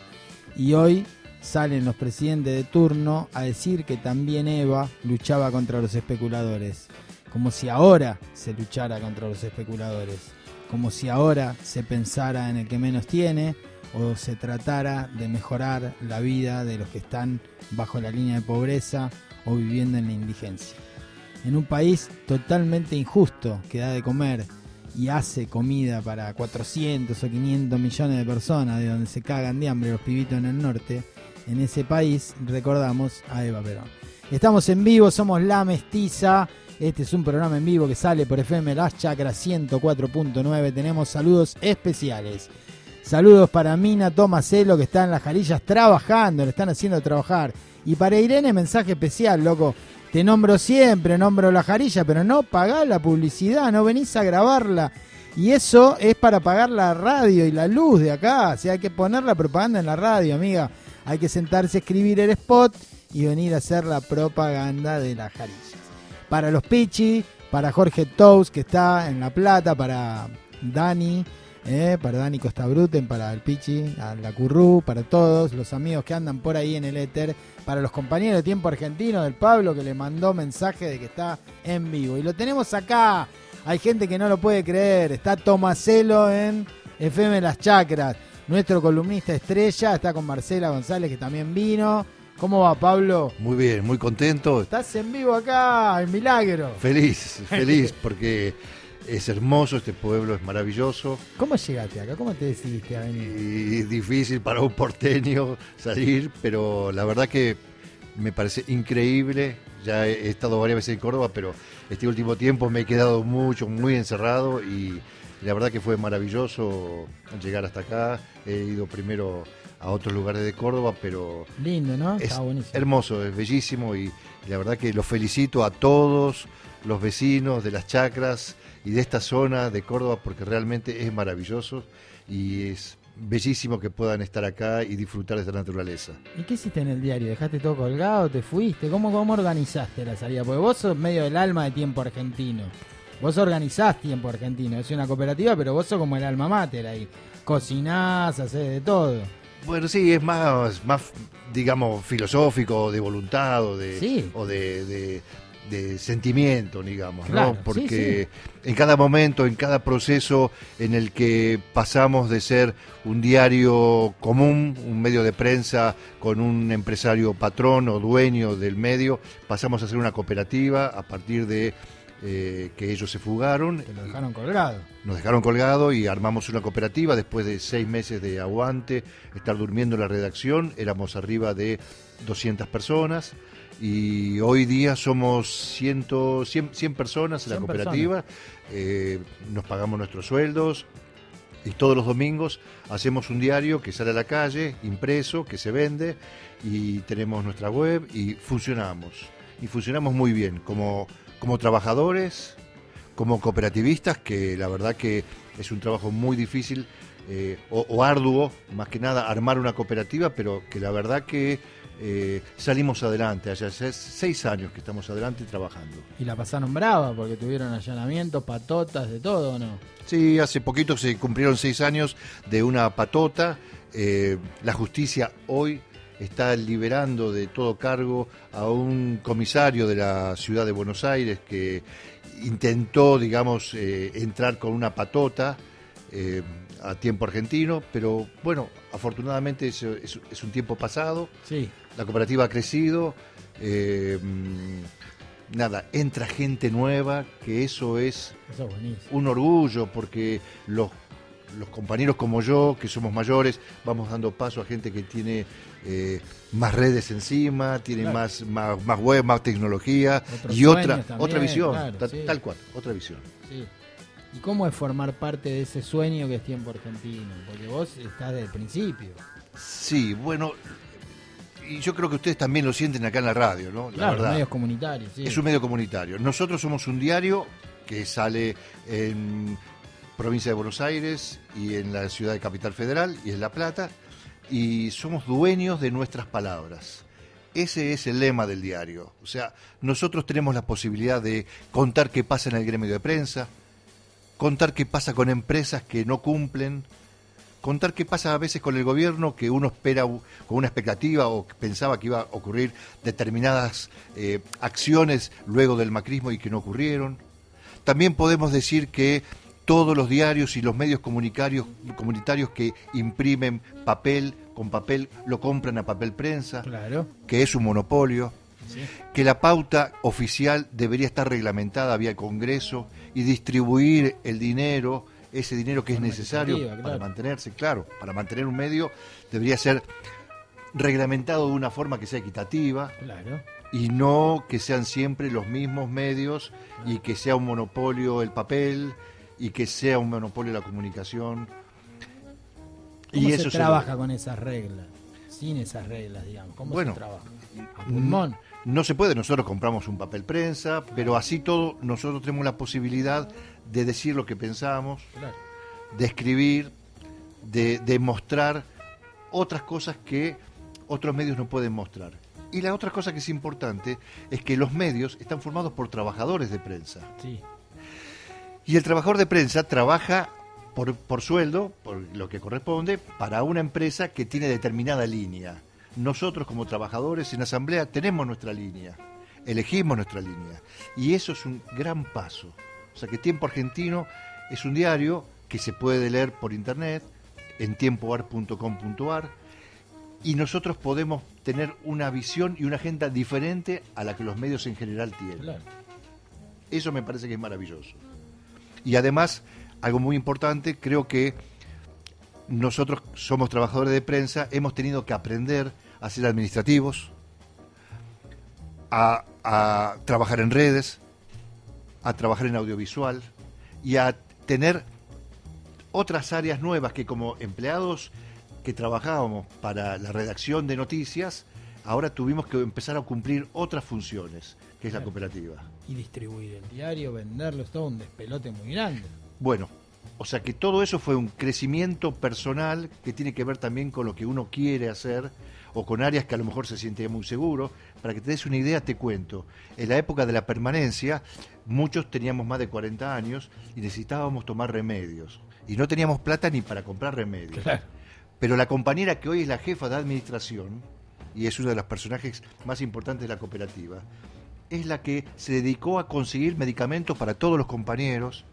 S1: Y hoy salen los presidentes de turno a decir que también Eva luchaba contra los especuladores, como si ahora se luchara contra los especuladores como si ahora se pensara en el que menos tiene o se tratara de mejorar la vida de los que están bajo la línea de pobreza o viviendo en la indigencia. En un país totalmente injusto que da de comer y hace comida para 400 o 500 millones de personas, de donde se cagan de hambre los pibitos en el norte, en ese país recordamos a Eva Perón. Estamos en vivo, somos La Mestiza este es un programa en vivo que sale por FM Las Chacras 104.9. Tenemos saludos especiales. Saludos para Mina Tomaselo que está en las jarillas trabajando, le están haciendo trabajar. Y para Irene, mensaje especial, loco. Te nombro siempre, nombro la jarilla, pero no pagás la publicidad, no venís a grabarla. Y eso es para pagar la radio y la luz de acá. O sea, hay que poner la propaganda en la radio, amiga. Hay que sentarse a escribir el spot y venir a hacer la propaganda de la jarilla para los Pichi, para Jorge Tous, que está en La Plata, para Dani, eh, para Dani Costa Bruten, para el Pichi, a la Currú, para todos los amigos que andan por ahí en el éter, para los compañeros de Tiempo Argentino del Pablo que le mandó mensaje de que está en vivo. Y lo tenemos acá. Hay gente que no lo puede creer. Está Tomaselo en FM Las Chacras. Nuestro columnista estrella está con Marcela González que también vino. ¿Cómo va, Pablo?
S10: Muy bien, muy contento.
S1: Estás en vivo acá, en Milagro.
S10: Feliz, feliz, porque es hermoso, este pueblo es maravilloso.
S1: ¿Cómo llegaste acá? ¿Cómo te decidiste a venir?
S10: Y es difícil para un porteño salir, pero la verdad que me parece increíble. Ya he estado varias veces en Córdoba, pero este último tiempo me he quedado mucho, muy encerrado y La verdad que fue maravilloso llegar hasta acá. He ido primero a otros lugares de Córdoba, pero
S1: Lindo, ¿no?
S10: es
S1: Está buenísimo.
S10: hermoso, es bellísimo y la verdad que los felicito a todos los vecinos de las chacras y de esta zona de Córdoba porque realmente es maravilloso y es bellísimo que puedan estar acá y disfrutar de esta naturaleza.
S1: ¿Y qué hiciste en el diario? ¿Dejaste todo colgado? ¿Te fuiste? ¿Cómo, cómo organizaste la salida? Porque vos sos medio del alma de Tiempo Argentino. Vos organizás Tiempo Argentino. Es una cooperativa, pero vos sos como el alma mater ahí. Cocinás, hacés de todo.
S10: Bueno, sí, es más, más digamos, filosófico, de voluntad o de,
S1: Sí.
S10: o de, de- de sentimiento, digamos,
S1: Claro,
S10: ¿no?
S1: sí,
S10: Porque en cada momento, en cada proceso en el que pasamos de ser un diario común, un medio de prensa con un empresario patrón o dueño del medio, pasamos a ser una cooperativa a partir de eh, que ellos se fugaron.
S1: Te lo dejaron colgado.
S10: Nos dejaron colgado y armamos una cooperativa después de seis meses de aguante, estar durmiendo en la redacción, éramos arriba de 200 personas y hoy día somos 100, 100, 100 personas en la
S1: 100
S10: cooperativa, eh, nos pagamos nuestros sueldos y todos los domingos hacemos un diario que sale a la calle, impreso, que se vende y tenemos nuestra web y funcionamos. Y funcionamos muy bien como, como trabajadores, como cooperativistas, que la verdad que es un trabajo muy difícil eh, o, o arduo, más que nada, armar una cooperativa, pero que la verdad que eh, salimos adelante. Hace seis- años que estamos adelante trabajando.
S1: Y la pasaron brava porque tuvieron allanamientos, patotas, de todo, ¿o ¿no?
S10: Sí, hace poquito se cumplieron seis años de una patota. Eh, la justicia hoy está liberando de todo cargo a un comisario de la ciudad de Buenos Aires que intentó, digamos, eh, entrar con una patota eh, a tiempo argentino, pero bueno, afortunadamente es, es- es un tiempo pasado,
S1: Sí.
S10: la cooperativa ha crecido, eh, nada, entra gente nueva, que eso es
S1: Eso es buenísimo.
S10: un orgullo porque los, los compañeros como yo, que somos mayores, vamos dando paso a gente que tiene eh, más redes encima, tiene
S1: Claro.
S10: más, más, más web, más tecnología
S1: Otros
S10: y otra,
S1: también,
S10: otra visión,
S1: claro,
S10: ta-
S1: sí.
S10: tal cual, otra visión.
S1: Sí. ¿Y cómo es formar parte de ese sueño que es tiempo argentino? Porque vos estás desde el principio.
S10: Sí, bueno, y yo creo que ustedes también lo sienten acá en la radio, ¿no? La
S1: Claro,
S10: verdad.
S1: medios comunitarios, sí.
S10: Es un medio comunitario. Nosotros somos un diario que sale en provincia de Buenos Aires y en la ciudad de Capital Federal y en La Plata y somos dueños de nuestras palabras. Ese es el lema del diario. O sea, nosotros tenemos la posibilidad de contar qué pasa en el gremio de prensa, contar qué pasa con empresas que no cumplen, contar qué pasa a veces con el gobierno que uno espera con una expectativa o pensaba que iba a ocurrir determinadas eh, acciones luego del macrismo y que no ocurrieron. También podemos decir que todos los diarios y los medios comunitarios, comunitarios que imprimen papel con papel lo compran a papel prensa,
S1: Claro.
S10: que es un monopolio
S1: Sí.
S10: que la pauta oficial debería estar reglamentada vía Congreso y distribuir el dinero, ese dinero que es necesario para mantenerse, claro, para mantener un medio debería ser reglamentado de una forma que sea equitativa
S1: Claro.
S10: y no que sean siempre los mismos medios y que sea un monopolio el papel y que sea un monopolio la comunicación.
S1: ¿Cómo
S10: y
S1: se
S10: eso se-
S1: trabaja con esas reglas? Sin esas reglas, digamos. ¿Cómo
S10: Bueno,
S1: se trabaja? A pulmón.
S10: No se puede, nosotros compramos un papel prensa, pero así todo nosotros tenemos la posibilidad de decir lo que pensamos,
S1: Claro.
S10: de escribir, de, de mostrar otras cosas que otros medios no pueden mostrar. Y la otra cosa que es importante es que los medios están formados por trabajadores de prensa.
S1: Sí.
S10: Y el trabajador de prensa trabaja por, por sueldo, por lo que corresponde, para una empresa que tiene determinada línea. Nosotros como trabajadores en asamblea tenemos nuestra línea, elegimos nuestra línea. Y eso es un gran paso. O sea que Tiempo Argentino es un diario que se puede leer por internet en tiempoar.com.ar y nosotros podemos tener una visión y una agenda diferente a la que los medios en general tienen.
S1: Claro.
S10: Eso me parece que es maravilloso. Y además, algo muy importante, creo que nosotros somos trabajadores de prensa, hemos tenido que aprender a ser administrativos, a, a trabajar en redes, a trabajar en audiovisual y a tener otras áreas nuevas que como empleados que trabajábamos para la redacción de noticias, ahora tuvimos que empezar a cumplir otras funciones, que es la cooperativa.
S1: Y distribuir el diario, venderlo, es todo un despelote muy grande.
S10: Bueno, o sea que todo eso fue un crecimiento personal que tiene que ver también con lo que uno quiere hacer o con áreas que a lo mejor se siente muy seguro. Para que te des una idea, te cuento. En la época de la permanencia, muchos teníamos más de 40 años y necesitábamos tomar remedios. Y no teníamos plata ni para comprar remedios. Pero la compañera que hoy es la jefa de administración, y es uno de los personajes más importantes de la cooperativa, es la que se dedicó a conseguir medicamentos para todos los compañeros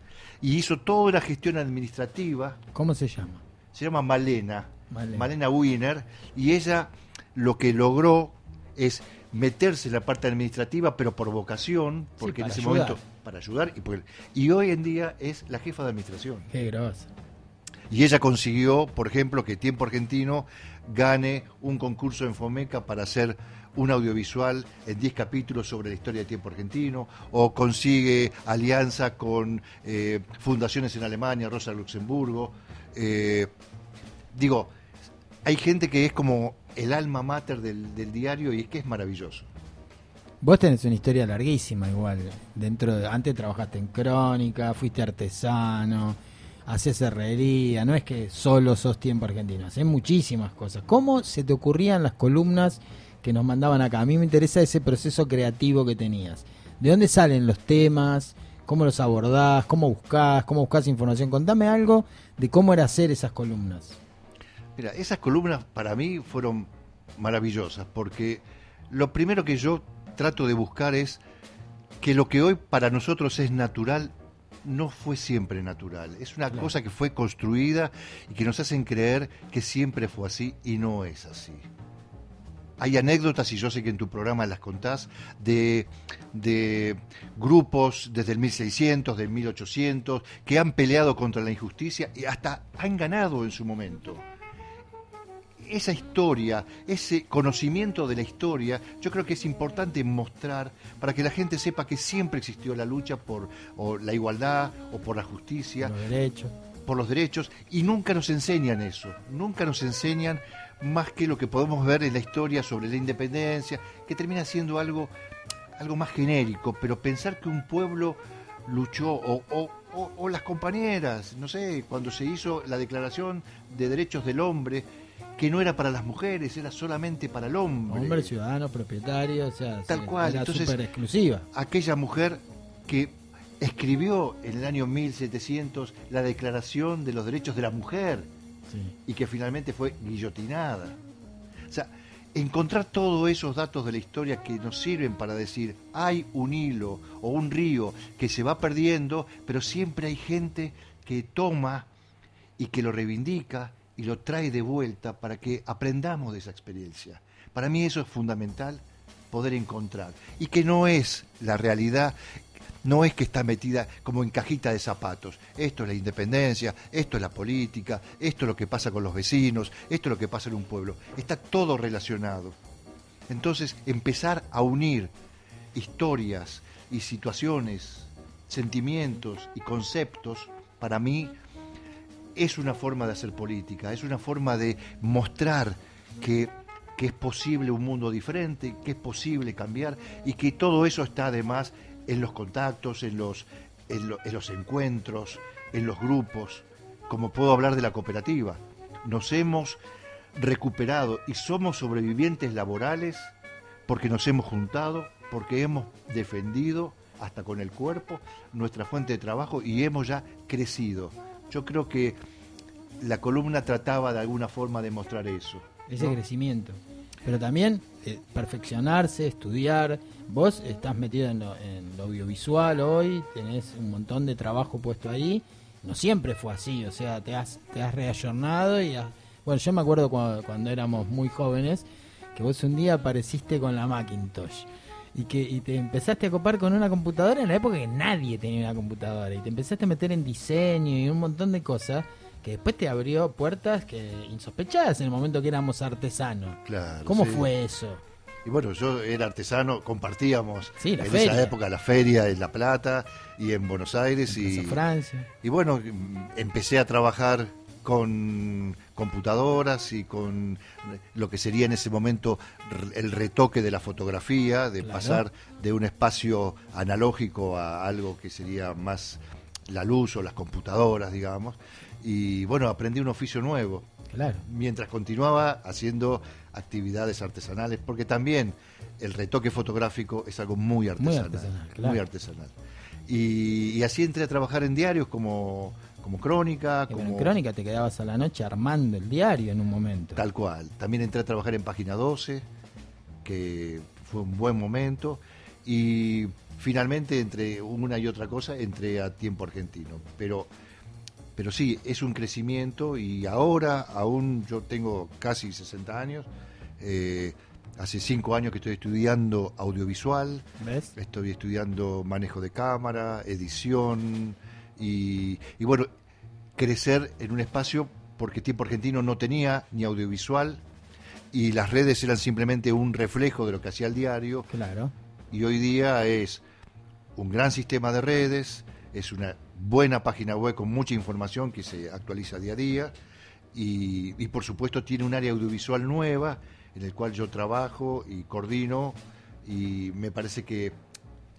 S10: y hizo toda la gestión administrativa.
S1: ¿Cómo se llama?
S10: Se llama Malena, Malena, Wiener, y ella lo que logró es meterse en la parte administrativa, pero por vocación, porque en ese momento, para ayudar, y, y hoy en día es la jefa de administración.
S1: Qué grosa.
S10: Y ella consiguió, por ejemplo, que Tiempo Argentino gane un concurso en Fomeca para hacer un audiovisual en 10 capítulos sobre la historia de tiempo argentino, o consigue alianza con eh, fundaciones en Alemania, Rosa Luxemburgo. Eh, digo, hay gente que es como el alma mater del, diario y es que es maravilloso.
S1: Vos tenés una historia larguísima igual. Dentro de, antes trabajaste en crónica, fuiste artesano, haces herrería, no es que solo sos tiempo argentino, haces muchísimas cosas. ¿Cómo se te ocurrían las columnas que nos mandaban acá? A mí me interesa ese proceso creativo que tenías. ¿De dónde salen los temas? ¿Cómo los abordás? ¿Cómo buscás? ¿Cómo buscás información? Contame algo de cómo era hacer esas columnas.
S10: Mira, esas columnas para mí fueron maravillosas porque lo primero que yo trato de buscar es que lo que hoy para nosotros es natural no fue siempre natural. Es una cosa que fue construida y que nos hacen creer que siempre fue así y no es así. Hay anécdotas, y yo sé que en tu programa las contás, de, de grupos desde el 1600, del 1800, que han peleado contra la injusticia y hasta han ganado en su momento esa historia, ese conocimiento de la historia, yo creo que es importante mostrar para que la gente sepa que siempre existió la lucha por la igualdad o por la justicia.
S1: Por los derechos.
S10: Por los derechos. Y nunca nos enseñan eso. Nunca nos enseñan más que lo que podemos ver en la historia sobre la independencia, que termina siendo algo, algo más genérico. Pero pensar que un pueblo luchó o, o las compañeras, no sé, cuando se hizo la Declaración de Derechos del Hombre, que no era para las mujeres, era solamente para el hombre.
S1: Hombre, ciudadano, propietario, o sea,
S10: tal cual.
S1: Era súper exclusiva.
S10: Aquella mujer que escribió en el año 1700 la Declaración de los Derechos de la Mujer y que finalmente fue guillotinada. O sea, encontrar todos esos datos de la historia que nos sirven para decir, hay un hilo o un río que se va perdiendo, pero siempre hay gente que toma y que lo reivindica y lo trae de vuelta para que aprendamos de esa experiencia. Para mí eso es fundamental, poder encontrar. Y que no es la realidad, no es que está metida como en cajita de zapatos. Esto es la independencia, esto es la política, esto es lo que pasa con los vecinos, esto es lo que pasa en un pueblo. Está todo relacionado. Entonces, empezar a unir historias y situaciones, sentimientos y conceptos, para mí es una forma de hacer política, es una forma de mostrar que, es posible un mundo diferente, que es posible cambiar y que todo eso está además en los contactos, en los, en, los encuentros, en los grupos, como puedo hablar de la cooperativa. Nos hemos recuperado y somos sobrevivientes laborales porque nos hemos juntado, porque hemos defendido hasta con el cuerpo nuestra fuente de trabajo y hemos ya crecido. Yo creo que la columna trataba de alguna forma de mostrar eso.
S1: Ese crecimiento. Pero también eh, perfeccionarse, estudiar. Vos estás metido en lo, audiovisual hoy, tenés un montón de trabajo puesto ahí. No siempre fue así, o sea, te has, te has reayornado y Bueno, yo me acuerdo cuando, cuando éramos muy jóvenes que vos un día apareciste con la Macintosh y que y te empezaste a copar con una computadora en la época que nadie tenía una computadora y te empezaste a meter en diseño y un montón de cosas que después te abrió puertas que insospechadas en el momento que éramos artesanos.
S10: Claro.
S1: ¿Cómo fue eso?
S10: Y bueno, yo era artesano, compartíamos
S1: Sí,
S10: en
S1: feria.
S10: esa época la feria en La Plata y en Buenos Aires.
S1: En
S10: y,
S1: Francia.
S10: y bueno, empecé a trabajar con computadoras y con lo que sería en ese momento el retoque de la fotografía, de
S1: Claro.
S10: pasar de un espacio analógico a algo que sería más la luz o las computadoras, digamos. Y bueno, aprendí un oficio nuevo
S1: Claro.
S10: mientras continuaba haciendo actividades artesanales, porque también el retoque fotográfico es algo muy artesanal.
S1: artesanal, claro.
S10: muy artesanal. Y, y así entré a trabajar en diarios como, como crónica,
S1: Y
S10: como
S1: En crónica te quedabas a la noche armando el diario en un momento.
S10: tal cual. También entré a trabajar en Página 12, que fue un buen momento. Y finalmente, entre una y otra cosa, entré a Tiempo Argentino. Pero, pero sí, es un crecimiento y ahora, aún yo tengo casi 60 años, eh, hace 5 años que estoy estudiando audiovisual,
S1: ¿Ves?
S10: estoy estudiando manejo de cámara, edición y, y bueno, crecer en un espacio porque Tiempo Argentino no tenía ni audiovisual y las redes eran simplemente un reflejo de lo que hacía el diario
S1: Claro.
S10: y hoy día es un gran sistema de redes, es una buena página web con mucha información que se actualiza día a día y, por supuesto tiene un área audiovisual nueva en el cual yo trabajo y coordino y me parece que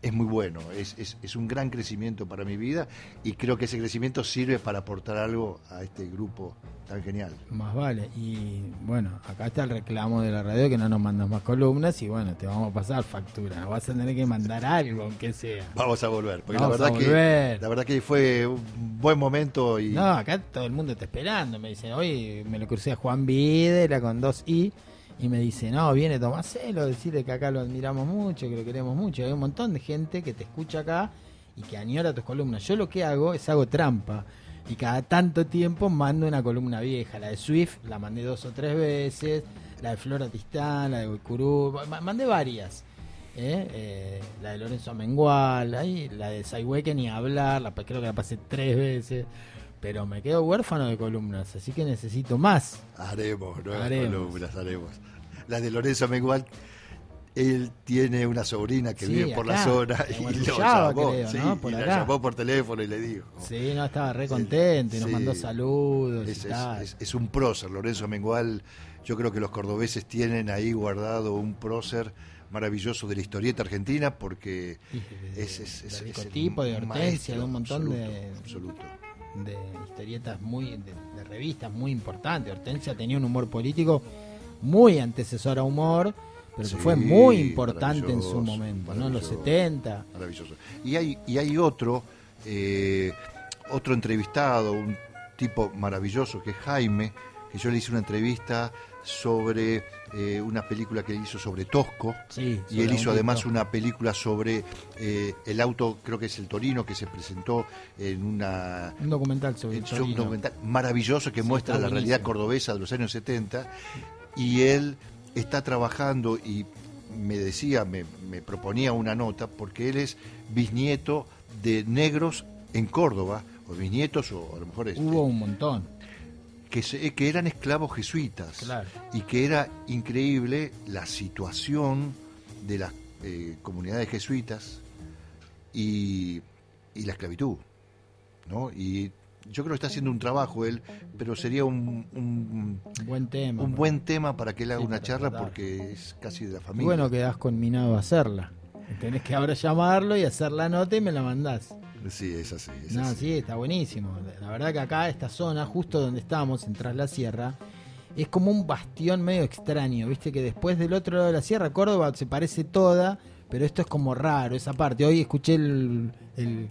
S10: es muy bueno, es, es, es un gran crecimiento para mi vida y creo que ese crecimiento sirve para aportar algo a este grupo tan genial.
S1: Más vale. Y bueno, acá está el reclamo de la radio que no nos mandas más columnas y bueno, te vamos a pasar factura. Nos vas a tener que mandar algo, aunque sea.
S10: Vamos a volver, porque
S1: Vamos
S10: la
S1: a
S10: verdad que
S1: volver.
S10: la verdad que fue un buen momento y
S1: No, acá todo el mundo está esperando. Me dice, hoy me lo crucé a Juan Videla con dos I. Y me dice, no, viene Tomaselo, decirle que acá lo admiramos mucho, que lo queremos mucho. Hay un montón de gente que te escucha acá y que añora tus columnas. Yo lo que hago es hago trampa. Y cada tanto tiempo mando una columna vieja. La de Swift la mandé dos o tres veces. La de Flora Tistán, la de ma- Mandé varias. ¿eh? Eh, la de Lorenzo Mengual. Ahí, la de Saihueque ni hablar. La, creo que la pasé tres veces. Pero me quedo huérfano de columnas. Así que necesito más.
S10: Haremos, nuevas
S1: Haremos.
S10: columnas, haremos. La de Lorenzo Mengual, él tiene una sobrina que
S1: Sí,
S10: vive por la zona y lo llamó,
S1: creo,
S10: sí,
S1: ¿no? Por
S10: y la llamó por teléfono y le dijo.
S1: Sí, no, estaba re contento y nos
S10: Sí.
S1: mandó saludos
S10: Es,
S1: y
S10: es-
S1: tal.
S10: es- es un prócer, Lorenzo Mengual. Yo creo que los cordobeses tienen ahí guardado un prócer maravilloso de la historieta argentina porque es, es,
S1: de
S10: el
S1: Tipo, de Hortensia, de un montón
S10: absoluto,
S1: de-
S10: absoluto.
S1: De historietas muy de, de revistas muy importantes. Hortensia tenía un humor político muy antecesor a humor, pero que
S10: Sí,
S1: fue muy importante en su momento, ¿no? En los
S10: maravilloso.
S1: 70.
S10: Maravilloso. Y hay, y hay otro, eh, otro entrevistado, un tipo maravilloso que es Jaime, que yo le hice una entrevista sobre eh, una película que hizo sobre Tosco.
S1: Sí,
S10: Y él hizo
S1: un
S10: además una película sobre eh, el auto, creo que es el Torino, que se presentó en una
S1: un documental sobre el
S10: un
S1: Torino.
S10: documental maravilloso que
S1: Sí,
S10: muestra la realidad cordobesa de los años 70 y él está trabajando y me decía, me, me proponía una nota porque él es bisnieto de negros en Córdoba, o bisnietos o a lo mejor este,
S1: Hubo un montón.
S10: Que, se- que eran esclavos jesuitas
S1: Claro.
S10: y que era increíble la situación de las eh, comunidades jesuitas y, y la esclavitud. ¿no? Y yo creo que está haciendo un trabajo él, pero sería un, un,
S1: Un buen tema.
S10: un buen tema para que él haga
S1: Sí,
S10: una charla
S1: tratar.
S10: porque es casi de la
S1: Y
S10: familia.
S1: bueno, quedás conminado a hacerla. Tenés que ahora llamarlo y hacer la nota y me la mandás.
S10: Sí, es así. es
S1: No,
S10: así.
S1: sí, está buenísimo. La verdad que acá, esta zona, justo donde estamos, en Tras la Sierra, es como un bastión medio extraño. Viste que después del otro lado de la sierra, Córdoba se parece toda, pero esto es como raro, esa parte. Hoy escuché el, el-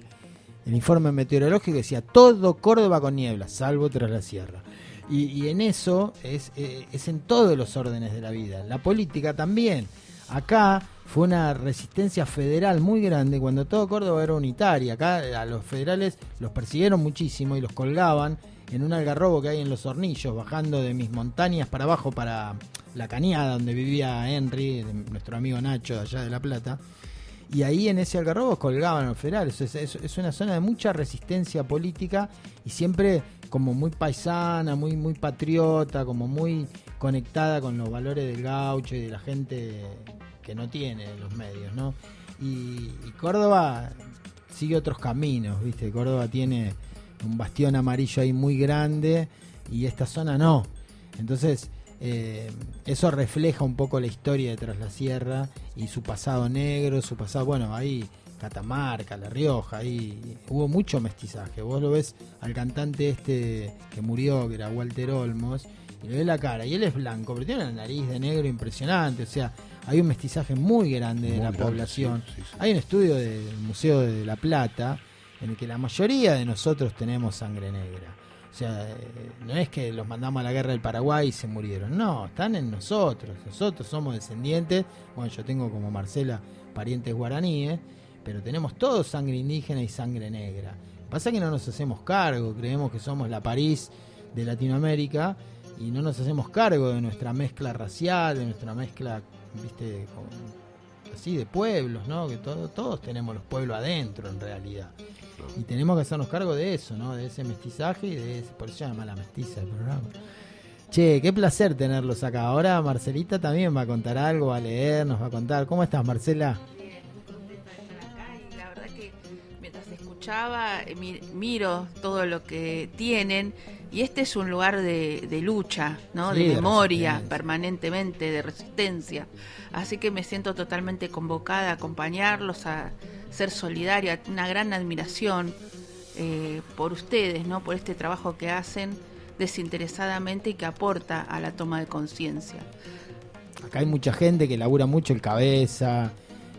S1: el informe meteorológico que decía todo Córdoba con niebla, salvo Tras la Sierra. Y, y en eso es, eh, es en todos los órdenes de la vida. La política también. Acá fue una resistencia federal muy grande cuando todo Córdoba era unitaria. Acá a los federales los persiguieron muchísimo y los colgaban en un algarrobo que hay en los hornillos, bajando de mis montañas para abajo para la cañada donde vivía Henry, nuestro amigo Nacho de allá de La Plata. Y ahí en ese algarrobo colgaban a los federales. Es, es- es una zona de mucha resistencia política y siempre como muy paisana, muy, muy patriota, como muy conectada con los valores del gaucho y de la gente que no tiene los medios, ¿no? Y, y Córdoba sigue otros caminos, ¿viste? Córdoba tiene un bastión amarillo ahí muy grande y esta zona no. Entonces, eh, eso refleja un poco la historia de Tras la Sierra y su pasado negro, su pasado, bueno, ahí Catamarca, La Rioja, ahí hubo mucho mestizaje. Vos lo ves al cantante este que murió, que era Walter Olmos, y le ves la cara, y él es blanco, pero tiene una nariz de negro impresionante, o sea, hay un mestizaje muy grande de la población. Hay un estudio del Museo de La Plata en el que la mayoría de nosotros tenemos sangre negra. O sea, eh, no es que los mandamos a la guerra del Paraguay y se murieron. No, están en nosotros. Nosotros somos descendientes. Bueno, yo tengo como Marcela parientes guaraníes, pero tenemos todos sangre indígena y sangre negra. Pasa que no nos hacemos cargo, creemos que somos la París de Latinoamérica y no nos hacemos cargo de nuestra mezcla racial, de nuestra mezcla, viste, así de pueblos, ¿no? Que todos tenemos los pueblos adentro en realidad. Y tenemos que hacernos cargo de eso, ¿no? De ese mestizaje y de ese, por eso se llama la mestiza el programa. Che, qué placer tenerlos acá. Ahora Marcelita también va a contar algo, va a leer, nos va a contar. ¿Cómo estás, Marcela?
S11: Bien, contenta de estar acá y la verdad que mientras escuchaba, eh, miro todo lo que tienen y este es un lugar de, lucha, ¿no? de memoria permanentemente, de resistencia. Así que me siento totalmente convocada a acompañarlos, a ser solidaria, una gran admiración eh, por ustedes, ¿no? por este trabajo que hacen desinteresadamente y que aporta a la toma de conciencia.
S1: Acá hay mucha gente que labura mucho el cabeza,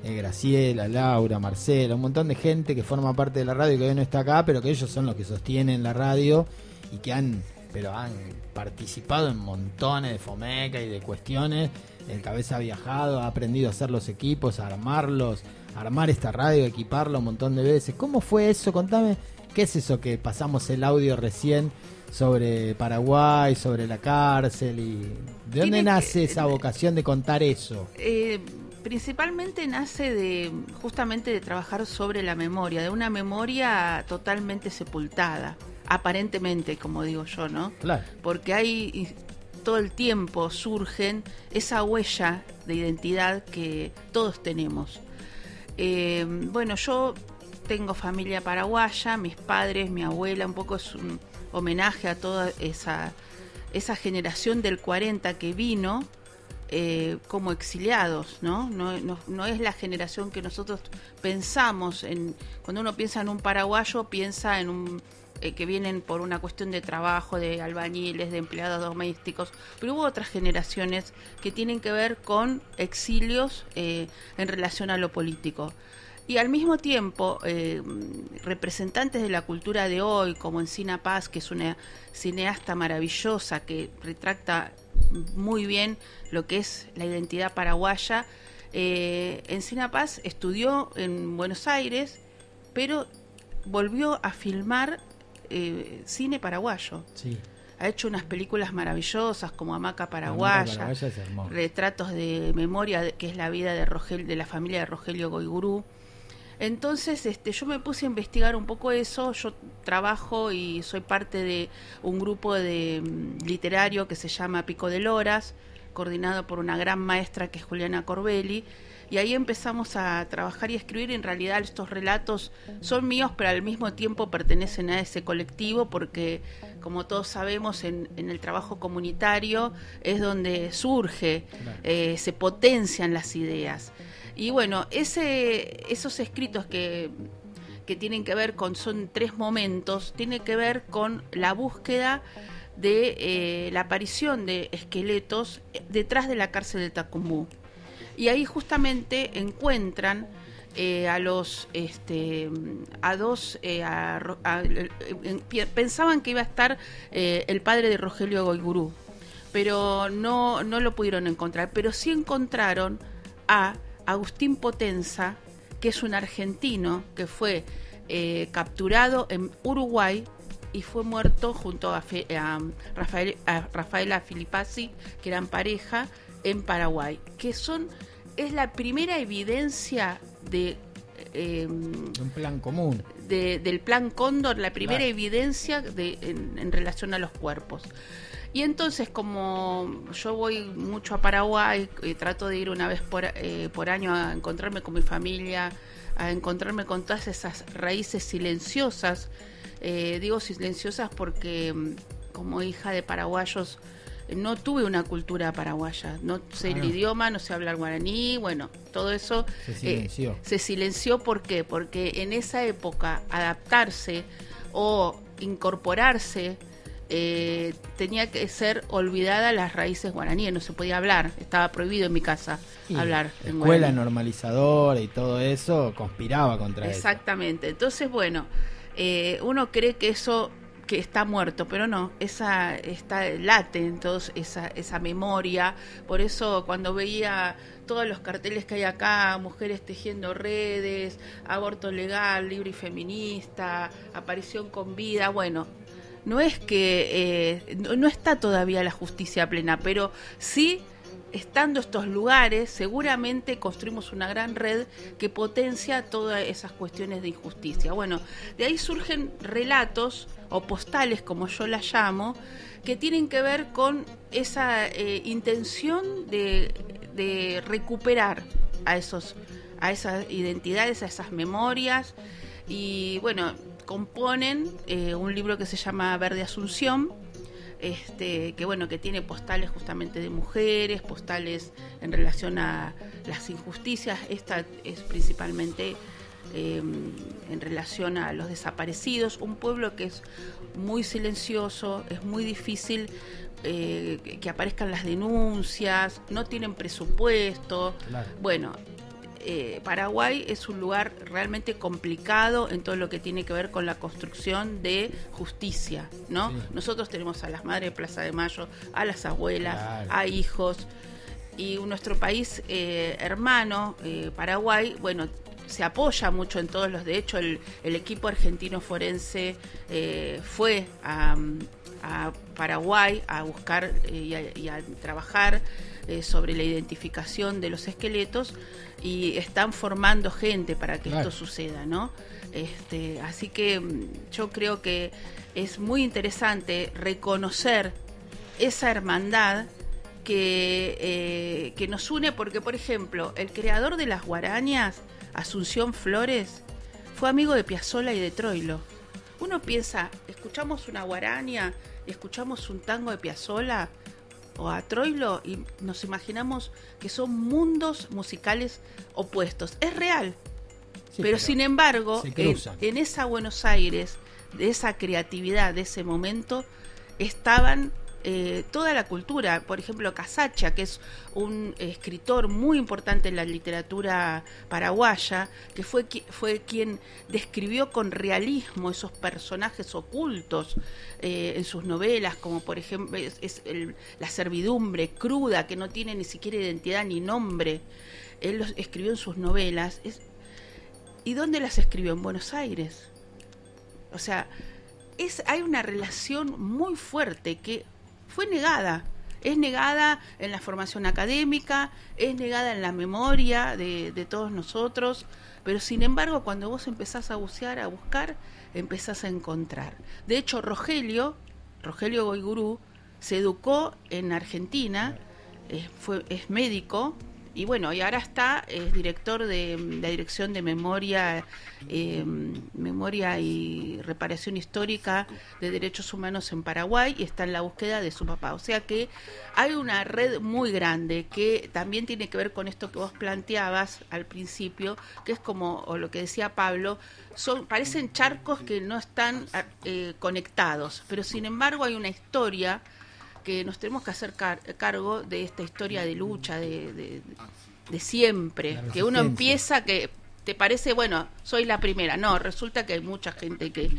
S1: eh, Graciela, Laura, Marcela, un montón de gente que forma parte de la radio que hoy no está acá, pero que ellos son los que sostienen la radio y que han, pero han participado en montones de fomeca y de cuestiones. El cabeza ha viajado, ha aprendido a hacer los equipos, a armarlos, a armar esta radio, equiparla un montón de veces. ¿Cómo fue eso? Contame, ¿qué es eso que pasamos el audio recién sobre Paraguay, sobre la cárcel y de dónde nace esa vocación de contar eso?
S11: Eh, principalmente nace de justamente de trabajar sobre la memoria, de una memoria totalmente sepultada aparentemente, como digo yo, ¿no?
S1: Claro.
S11: Porque hay todo el tiempo surgen esa huella de identidad que todos tenemos. Eh, bueno, yo tengo familia paraguaya, mis padres, mi abuela, un poco es un homenaje a toda esa, esa generación del 40 que vino eh, como exiliados, ¿no? No, ¿no? no, es la generación que nosotros pensamos en, cuando uno piensa en un paraguayo, piensa en un eh, que vienen por una cuestión de trabajo, de albañiles, de empleados domésticos, pero hubo otras generaciones que tienen que ver con exilios eh, en relación a lo político. Y al mismo tiempo, eh, representantes de la cultura de hoy, como Encina Paz, que es una cineasta maravillosa que retracta muy bien lo que es la identidad paraguaya, Encina Paz estudió en Buenos Aires, pero volvió a filmar eh, cine paraguayo. Ha hecho unas películas maravillosas como Hamaca Paraguaya, retratos de memoria, que es la vida de, Rogel, de la familia de Rogelio Goigurú. Entonces, este, yo me puse a investigar un poco eso. Yo trabajo y soy parte de un grupo de mm, literario que se llama Pico de Loras, coordinado por una gran maestra que es Juliana Corbelli y ahí empezamos a trabajar y a escribir. En realidad estos relatos son míos, pero al mismo tiempo pertenecen a ese colectivo porque, como todos sabemos, en, el trabajo comunitario es donde surge, eh, se potencian las ideas. Y bueno, ese, esos escritos que, que tienen que ver con, son tres momentos, tiene que ver con la búsqueda de eh, la aparición de esqueletos detrás de la cárcel de Tacumbú y ahí justamente encuentran eh, a los este a dos eh, pensaban que iba a estar eh, el padre de Rogelio Goigurú pero no no lo pudieron encontrar. Pero sí encontraron a Agustín Potenza que es un argentino que fue capturado en Uruguay y fue muerto junto a, a Rafaela Filipazzi, que eran pareja, en Paraguay, que son es la primera evidencia de
S1: em, un plan común
S11: del plan Cóndor, la primera evidencia de, en, relación a los cuerpos. Y entonces, como yo voy mucho a Paraguay, y trato de ir una vez por, eh, por año a encontrarme con mi familia, a encontrarme con todas esas raíces silenciosas, eh, digo silenciosas porque mm, como hija de paraguayos no tuve una cultura paraguaya, no sé el idioma, no sé hablar guaraní, bueno, todo eso
S1: Se silenció.
S11: eh, se silenció ¿por qué? Porque en esa época adaptarse o incorporarse eh, tenía que ser olvidada las raíces guaraníes, no se podía hablar, estaba prohibido en mi casa hablar
S1: la
S11: en
S1: escuela
S11: guaraní.
S1: normalizadora y todo eso conspiraba contra eso.
S11: Exactamente. Entonces, bueno, eh, uno cree que eso que está muerto, pero no, esa está late en todos esa, esa memoria. Por eso cuando veía todos los carteles que hay acá, mujeres tejiendo redes, aborto legal, libre y feminista, aparición con vida, bueno, no es que eh, no está todavía la justicia plena, pero sí estando estos lugares, seguramente construimos una gran red que potencia todas esas cuestiones de injusticia. Bueno, de ahí surgen relatos o postales, como yo las llamo, que tienen que ver con esa eh, intención de, recuperar a esos a esas identidades, a esas memorias y bueno, componen eh, un libro que se llama Verde Asunción, este, que bueno, que tiene postales justamente de mujeres, postales en relación a las injusticias. Esta es principalmente eh, en relación a los desaparecidos, un pueblo que es muy silencioso, es muy difícil eh, que- aparezcan las denuncias, no tienen presupuesto.
S1: Claro.
S11: Bueno, eh, Paraguay es un lugar realmente complicado en todo lo que tiene que ver con la construcción de justicia, ¿no?
S1: Sí.
S11: Nosotros tenemos a las madres de Plaza de Mayo, a las abuelas,
S1: Claro.
S11: a hijos, y nuestro país eh, hermano, eh, Paraguay, bueno, se apoya mucho en todos los, de hecho el, el equipo argentino forense eh, fue a, a Paraguay a buscar eh, y, a, y a trabajar eh, sobre la identificación de los esqueletos y están formando gente para que
S1: Claro.
S11: esto suceda, ¿no? Este, así que mm, yo creo que es muy interesante reconocer esa hermandad que, eh, que nos une, porque por ejemplo, el creador de las guarañas, Asunción Flores, fue amigo de Piazzolla y de Troilo. Uno piensa, escuchamos una guaraña, escuchamos un tango de Piazzolla o a Troilo y nos imaginamos que son mundos musicales opuestos. Es real,
S1: Sí,
S11: pero, sin embargo, en, en esa Buenos Aires, de esa creatividad, de ese momento, estaban eh, toda la cultura. Por ejemplo, Casacha, que es un escritor muy importante en la literatura paraguaya, que fue, fue quien describió con realismo esos personajes ocultos eh, en sus novelas, como por ejemplo la servidumbre cruda, que no tiene ni siquiera identidad ni nombre. Él los escribió en sus novelas. ¿Y dónde las escribió? En Buenos Aires. O sea, es, hay una relación muy fuerte que fue negada. Es negada en la formación académica, es negada en la memoria de, de todos nosotros, pero sin embargo cuando vos empezás a bucear, a buscar, empezás a encontrar. De hecho, Rogelio, Rogelio Goigurú, se educó en Argentina, eh, fue, es médico, y bueno, y ahora está, es director de la Dirección de Memoria, eh, Memoria y Reparación Histórica de Derechos Humanos en Paraguay y está en la búsqueda de su papá. O sea que hay una red muy grande que también tiene que ver con esto que vos planteabas al principio, que es como o lo que decía Pablo, son parecen charcos que no están eh, conectados, pero sin embargo hay una historia que nos tenemos que hacer car cargo de esta historia de lucha, de, de, de siempre, que uno empieza que te parece, bueno, soy la primera. No, resulta que hay mucha gente que,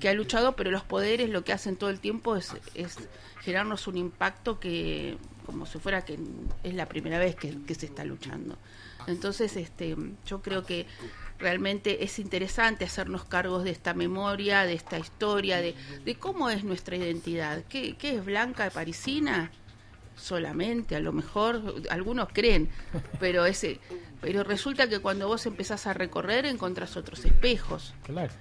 S11: que ha luchado, pero los poderes lo que hacen todo el tiempo es, es generarnos un impacto que, como si fuera que es la primera vez que, que se está luchando. Entonces, este, yo creo que realmente es interesante hacernos cargos de esta memoria, de esta historia, de, de cómo es nuestra identidad. ¿Qué, qué es blanca de parisina? Solamente, a lo mejor, algunos creen, pero ese, pero resulta que cuando vos empezás a recorrer encontrás otros espejos.
S1: Claro.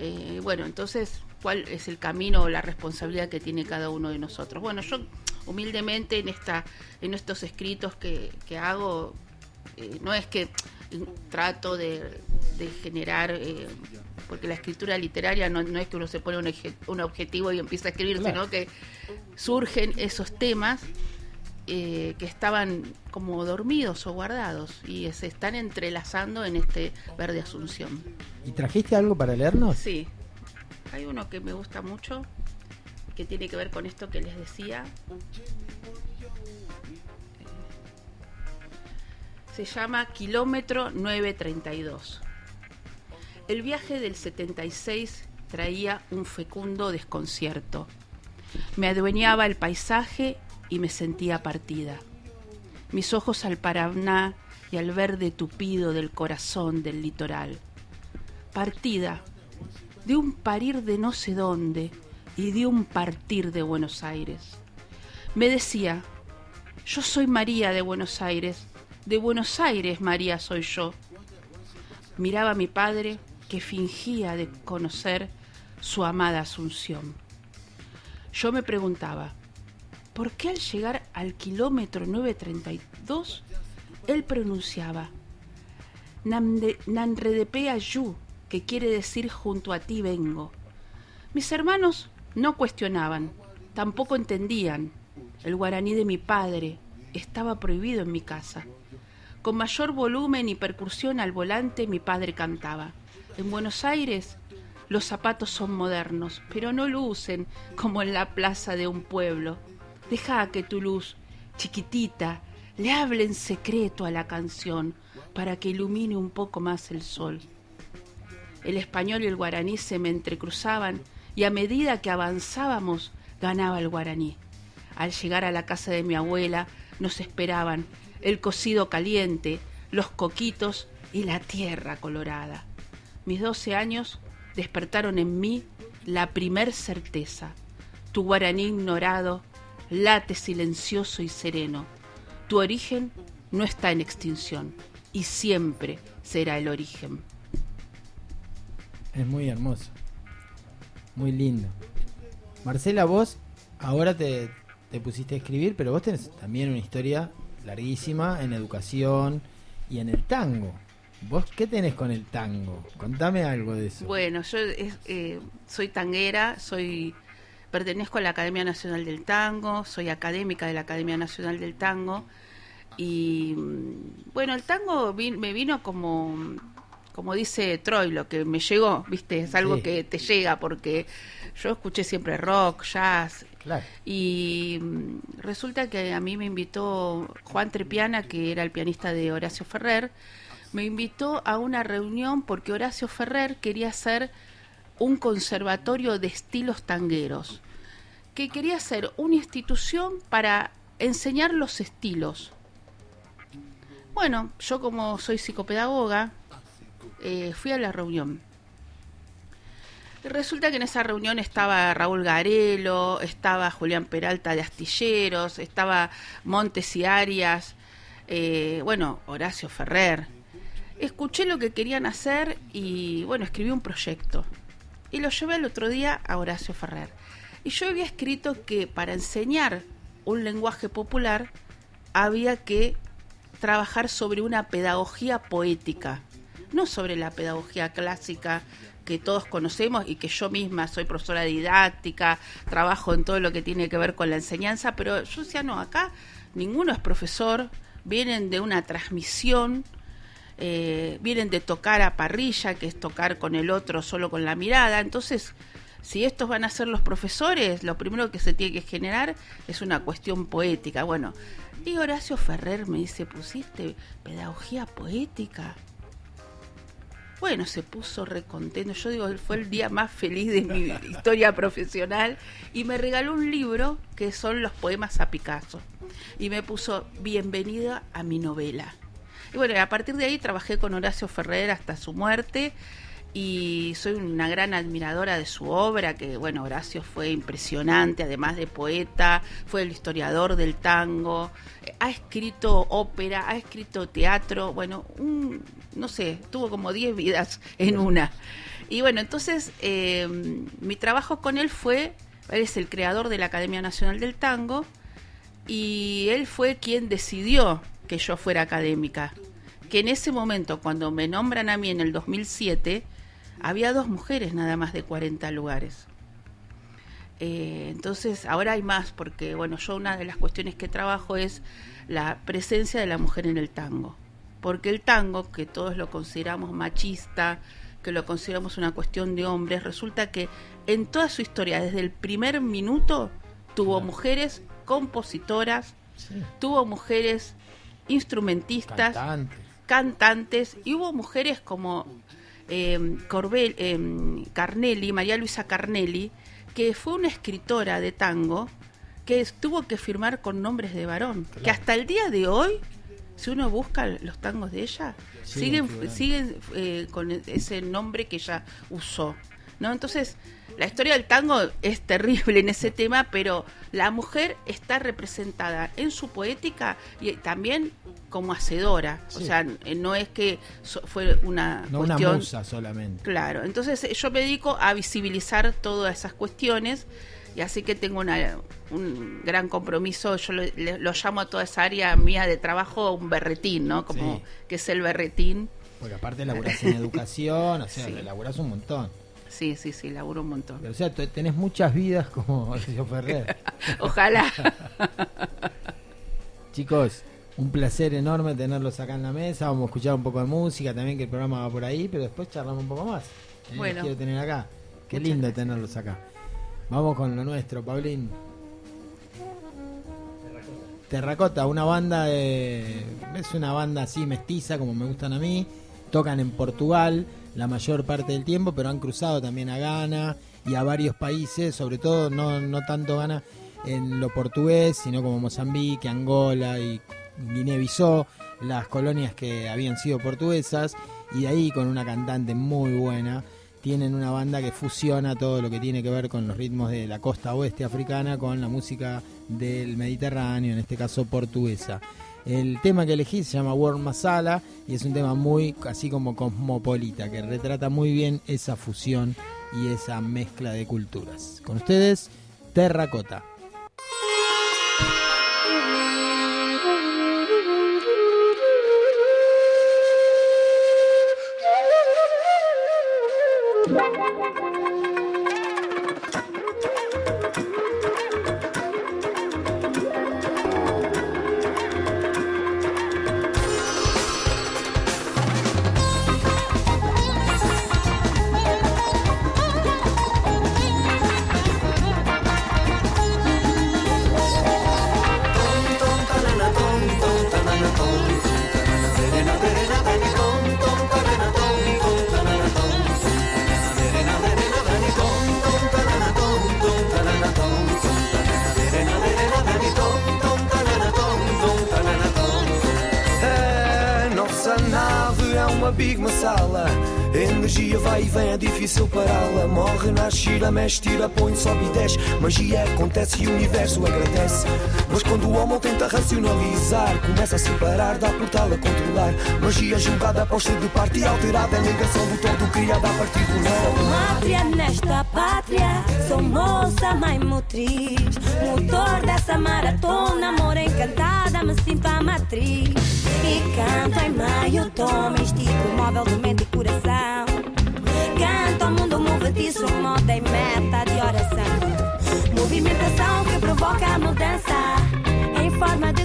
S11: Eh, bueno, entonces cuál es el camino o la responsabilidad que tiene cada uno de nosotros. Bueno, yo humildemente en esta en estos escritos que, que hago eh, no es que trato de, generar eh, porque la escritura literaria no, no, es que uno se pone un, un objetivo y empieza a escribir sino que surgen esos temas eh, que estaban como dormidos o guardados y se están entrelazando en este Verde Asunción.
S1: ¿Y trajiste algo para leernos?
S11: Sí, hay uno que me gusta mucho que tiene que ver con esto que les decía. Se llama Kilómetro 932. El viaje del 76 traía un fecundo desconcierto. Me adueñaba el paisaje y me sentía partida. Mis ojos al Paraná y al verde tupido del corazón del litoral. Partida de un parir de no sé dónde y de un partir de Buenos Aires. Me decía, yo soy María de Buenos Aires, de Buenos Aires María soy yo. Miraba a mi padre que fingía de conocer su amada Asunción. Yo me preguntaba, ¿por qué al llegar al kilómetro 932 él pronunciaba Nanredepe Ayu, que quiere decir junto a ti vengo? Mis hermanos no cuestionaban, tampoco entendían. El guaraní de mi padre estaba prohibido en mi casa. Con mayor volumen y percusión al volante mi padre cantaba. En Buenos Aires los zapatos son modernos, pero no lucen como en la plaza de un pueblo. Deja que tu luz, chiquitita, le hable en secreto a la canción para que ilumine un poco más el sol. El español y el guaraní se me entrecruzaban y a medida que avanzábamos ganaba el guaraní. Al llegar a la casa de mi abuela nos esperaban el cocido caliente, los coquitos y la tierra colorada. Mis doce años despertaron en mí la primer certeza. Tu guaraní ignorado late silencioso y sereno. Tu origen no está en extinción y siempre será el origen.
S1: Es muy hermoso, muy lindo. Marcela, vos ahora te, te pusiste a escribir, pero vos tenés también una historia larguísima en educación y en el tango. ¿Vos qué tenés con el tango? Contame algo de eso.
S11: Bueno, yo eh, soy tanguera, soy Pertenezco a la Academia Nacional del Tango, soy académica de la Academia Nacional del Tango y mm, bueno, el tango me vino como como dice Troy, lo que me llegó, ¿viste? Es algo que te llega porque yo escuché siempre rock, jazz. Y mm, resulta que a mí me invitó Juan Trepiana, que era el pianista de Horacio Ferrer, me invitó a una reunión porque Horacio Ferrer quería hacer un conservatorio de estilos tangueros, que quería ser una institución para enseñar los estilos. Bueno, yo como soy psicopedagoga, eh, fui a la reunión. Resulta que en esa reunión estaba Raúl Garelo, estaba Julián Peralta de Astilleros, estaba Montes y Arias, eh, bueno, Horacio Ferrer. Escuché lo que querían hacer y bueno, escribí un proyecto y lo llevé el otro día a Horacio Ferrer. Y yo había escrito que para enseñar un lenguaje popular había que trabajar sobre una pedagogía poética, no sobre la pedagogía clásica que todos conocemos y que yo misma soy profesora didáctica, trabajo en todo lo que tiene que ver con la enseñanza, pero yo decía, no, acá ninguno es profesor, vienen de una transmisión eh, vienen de tocar a parrilla, que es tocar con el otro solo con la mirada. Entonces, si estos van a ser los profesores, lo primero que se tiene que generar es una cuestión poética. Bueno, y Horacio Ferrer me dice, ¿pusiste pedagogía poética? Bueno, se puso recontento. Yo digo, fue el día más feliz de mi historia profesional y me regaló un libro que son los poemas a Picasso. Y me puso, bienvenida a mi novela. Y bueno, a partir de ahí trabajé con Horacio Ferrer hasta su muerte y soy una gran admiradora de su obra, que bueno, Horacio fue impresionante, además de poeta, fue el historiador del tango, ha escrito ópera, ha escrito teatro, bueno, un, no sé, tuvo como 10 vidas en una. Y bueno, entonces eh, mi trabajo con él fue, él es el creador de la Academia Nacional del Tango y él fue quien decidió que yo fuera académica. Que en ese momento, cuando me nombran a mí en el 2007, había dos mujeres nada más de 40 lugares. Eh, entonces, ahora hay más, porque bueno, yo una de las cuestiones que trabajo es la presencia de la mujer en el tango. Porque el tango, que todos lo consideramos machista, que lo consideramos una cuestión de hombres, resulta que en toda su historia, desde el primer minuto, tuvo mujeres compositoras, tuvo mujeres instrumentistas, cantantes, y hubo mujeres como eh, Corbel, eh, Carnelli, María Luisa Carnelli, que fue una escritora de tango que tuvo que firmar con nombres de varón, que hasta el día de hoy, si uno busca los tangos de ella, siguen, siguen eh, con ese nombre que ella usó. ¿no? Entonces, la historia del tango es terrible en ese tema, pero la mujer está representada en su poética y también como hacedora. O sea, no es que fue una
S1: no una musa solamente.
S11: Claro, entonces yo me dedico a visibilizar todas esas cuestiones y así que tengo una, un gran compromiso, yo lo, llamo a toda esa área mía de trabajo un berretín, ¿no? Como que es el berretín.
S1: Porque aparte laburás en educación, o sea, sí. laburás un montón.
S11: Sí, sí, sí, laburo un montón.
S1: o sea, tenés muchas vidas como Sergio Ferrer.
S11: Ojalá.
S1: Chicos, un placer enorme tenerlos acá en la mesa. Vamos a escuchar un poco de música también, que el programa va por ahí, pero después charlamos un poco más. ¿eh? Bueno. quiero tener acá. Qué lindo tenerlos acá. Vamos con lo nuestro, Paulín. Terracota, una banda de. Es una banda así mestiza, como me gustan a mí. Tocan en Portugal la mayor parte del tiempo, pero han cruzado también a Ghana y a varios países, sobre todo no, no tanto Ghana en lo portugués, sino como Mozambique, Angola y Guinea-Bissau, las colonias que habían sido portuguesas, y de ahí con una cantante muy buena, tienen una banda que fusiona todo lo que tiene que ver con los ritmos de la costa oeste africana con la música del Mediterráneo, en este caso portuguesa. El tema que elegí se llama World Masala y es un tema muy así como cosmopolita que retrata muy bien esa fusión y esa mezcla de culturas. Con ustedes, Terracota.
S12: Mexe, tira, põe, sobe e desce. Magia acontece e o universo agradece. Mas quando o homem tenta racionalizar, começa a separar, dá portal a controlar. Magia julgada, posta de parte e alterada. A negação do todo criado a partir do.
S13: Sou mátria nesta pátria, sou moça, mãe motriz. Motor dessa maratona, amor encantada, me sinto a matriz. E canto em meio tom, estico móvel de mente e coração. Canto ao mundo movediço, moda e. Movimentação que provoca a mudança em forma de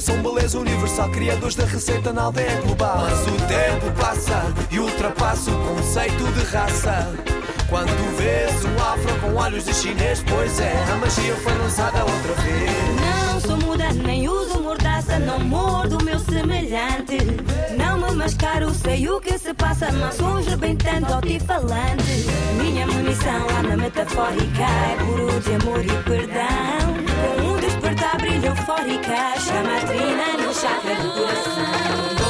S12: São beleza universal Criadores da receita na aldeia global Mas o tempo passa E ultrapassa o conceito de raça quando vês um afro com olhos de chinês, pois é, a magia foi lançada outra vez.
S13: Não sou muda, nem uso mordaça, não mordo o meu semelhante. Não me mascaro, sei o que se passa, mas sou rebentando altifalante. Minha munição, arma metafórica, é puro de amor e perdão. Brilho eufórica, chama no chakra do coração.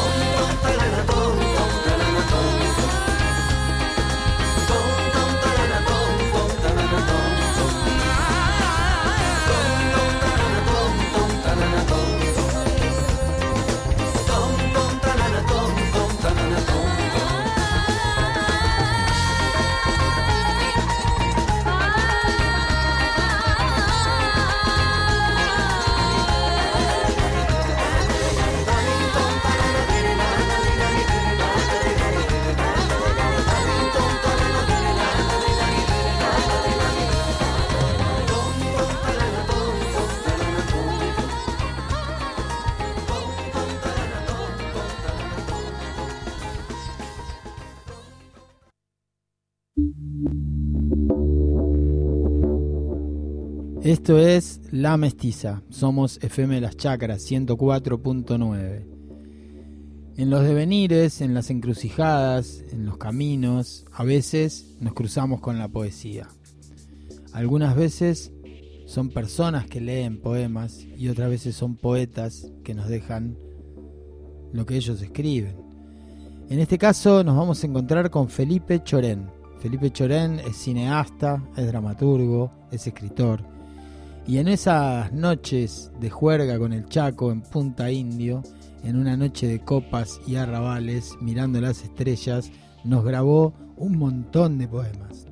S1: Esto es La Mestiza. Somos FM Las Chacras 104.9. En los devenires, en las encrucijadas, en los caminos, a veces nos cruzamos con la poesía. Algunas veces son personas que leen poemas y otras veces son poetas que nos dejan lo que ellos escriben. En este caso nos vamos a encontrar con Felipe Chorén. Felipe Chorén es cineasta, es dramaturgo, es escritor y en esas noches de juerga con el Chaco en Punta Indio, en una noche de copas y arrabales, mirando las estrellas, nos grabó un montón de poemas.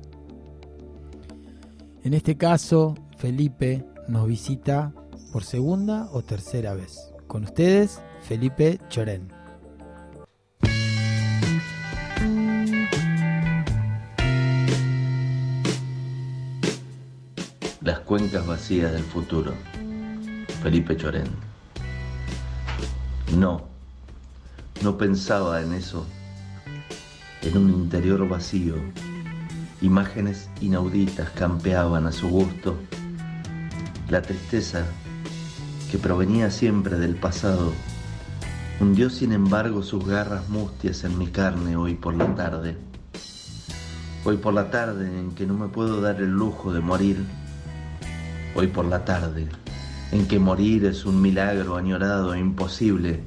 S1: En este caso, Felipe nos visita por segunda o tercera vez. Con ustedes, Felipe Chorén.
S14: Las cuencas vacías del futuro. Felipe Chorén. No, no pensaba en eso. En un interior vacío, imágenes inauditas campeaban a su gusto. La tristeza, que provenía siempre del pasado, hundió sin embargo sus garras mustias en mi carne hoy por la tarde. Hoy por la tarde en que no me puedo dar el lujo de morir hoy por la tarde, en que morir es un milagro añorado e imposible,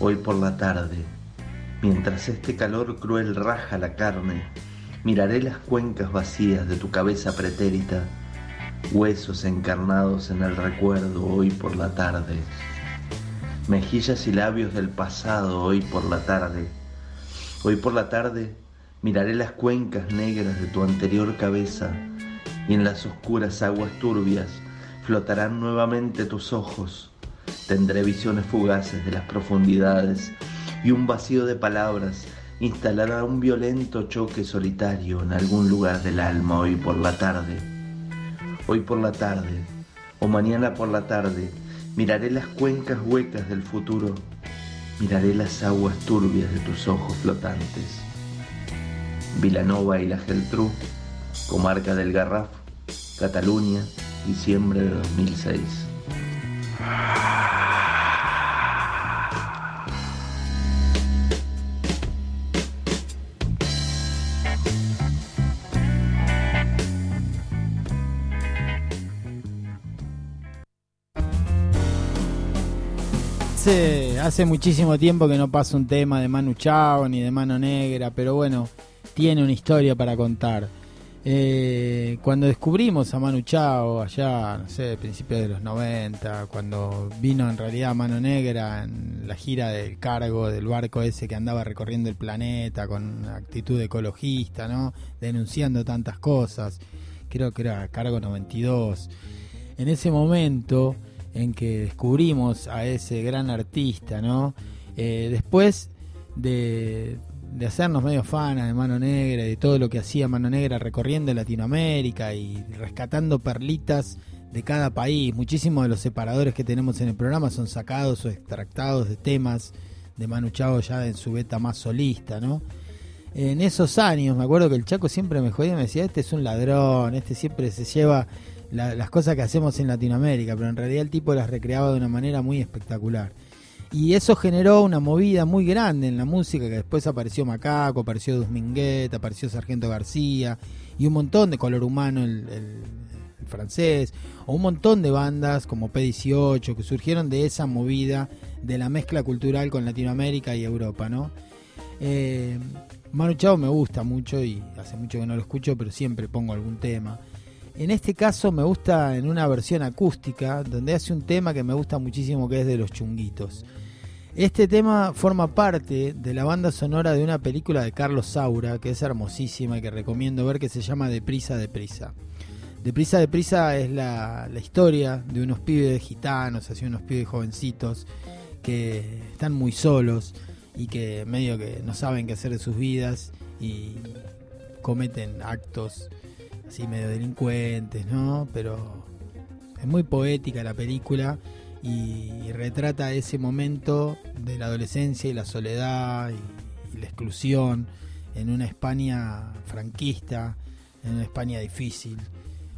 S14: hoy por la tarde, mientras este calor cruel raja la carne, miraré las cuencas vacías de tu cabeza pretérita, huesos encarnados en el recuerdo hoy por la tarde, mejillas y labios del pasado hoy por la tarde, hoy por la tarde miraré las cuencas negras de tu anterior cabeza, y en las oscuras aguas turbias flotarán nuevamente tus ojos. Tendré visiones fugaces de las profundidades y un vacío de palabras instalará un violento choque solitario en algún lugar del alma hoy por la tarde. Hoy por la tarde o mañana por la tarde miraré las cuencas huecas del futuro, miraré las aguas turbias de tus ojos flotantes. Vilanova y la Geltrú comarca del Garraf, Cataluña, diciembre de 2006.
S1: Hace, hace muchísimo tiempo que no pasa un tema de Manu Chao ni de Mano Negra, pero bueno, tiene una historia para contar. Eh, cuando descubrimos a Manu Chao allá, no sé, principios de los 90, cuando vino en realidad Mano Negra en la gira del cargo del barco ese que andaba recorriendo el planeta con actitud ecologista, ¿no? Denunciando tantas cosas. Creo que era cargo 92. En ese momento en que descubrimos a ese gran artista, ¿no? Eh, después de, de hacernos medio fanas de Mano Negra de todo lo que hacía Mano Negra recorriendo Latinoamérica y rescatando perlitas de cada país. Muchísimos de los separadores que tenemos en el programa son sacados o extractados de temas de Manu Chao ya en su beta más solista, ¿no? En esos años, me acuerdo que el Chaco siempre me jodía me decía, este es un ladrón, este siempre se lleva la- las cosas que hacemos en Latinoamérica, pero en realidad el tipo las recreaba de una manera muy espectacular. Y eso generó una movida muy grande en la música, que después apareció Macaco, apareció Dusminguet, apareció Sargento García, y un montón de color humano, el, el- francés, o un montón de bandas como P18, que surgieron de esa movida de la mezcla cultural con Latinoamérica y Europa, ¿no? Eh, Manu Chao me gusta mucho y hace mucho que no lo escucho, pero siempre pongo algún tema. En este caso me gusta en una versión acústica, donde hace un tema que me gusta muchísimo, que es de los chunguitos. Este tema forma parte de la banda sonora de una película de Carlos Saura, que es hermosísima y que recomiendo ver, que se llama Deprisa, Deprisa. Deprisa, Deprisa es la, la historia de unos pibes gitanos, así unos pibes jovencitos, que están muy solos y que medio que no saben qué hacer de sus vidas y cometen actos así medio delincuentes, ¿no? Pero es muy poética la película y retrata ese momento de la adolescencia y la soledad y, la exclusión en una España franquista, en una España difícil,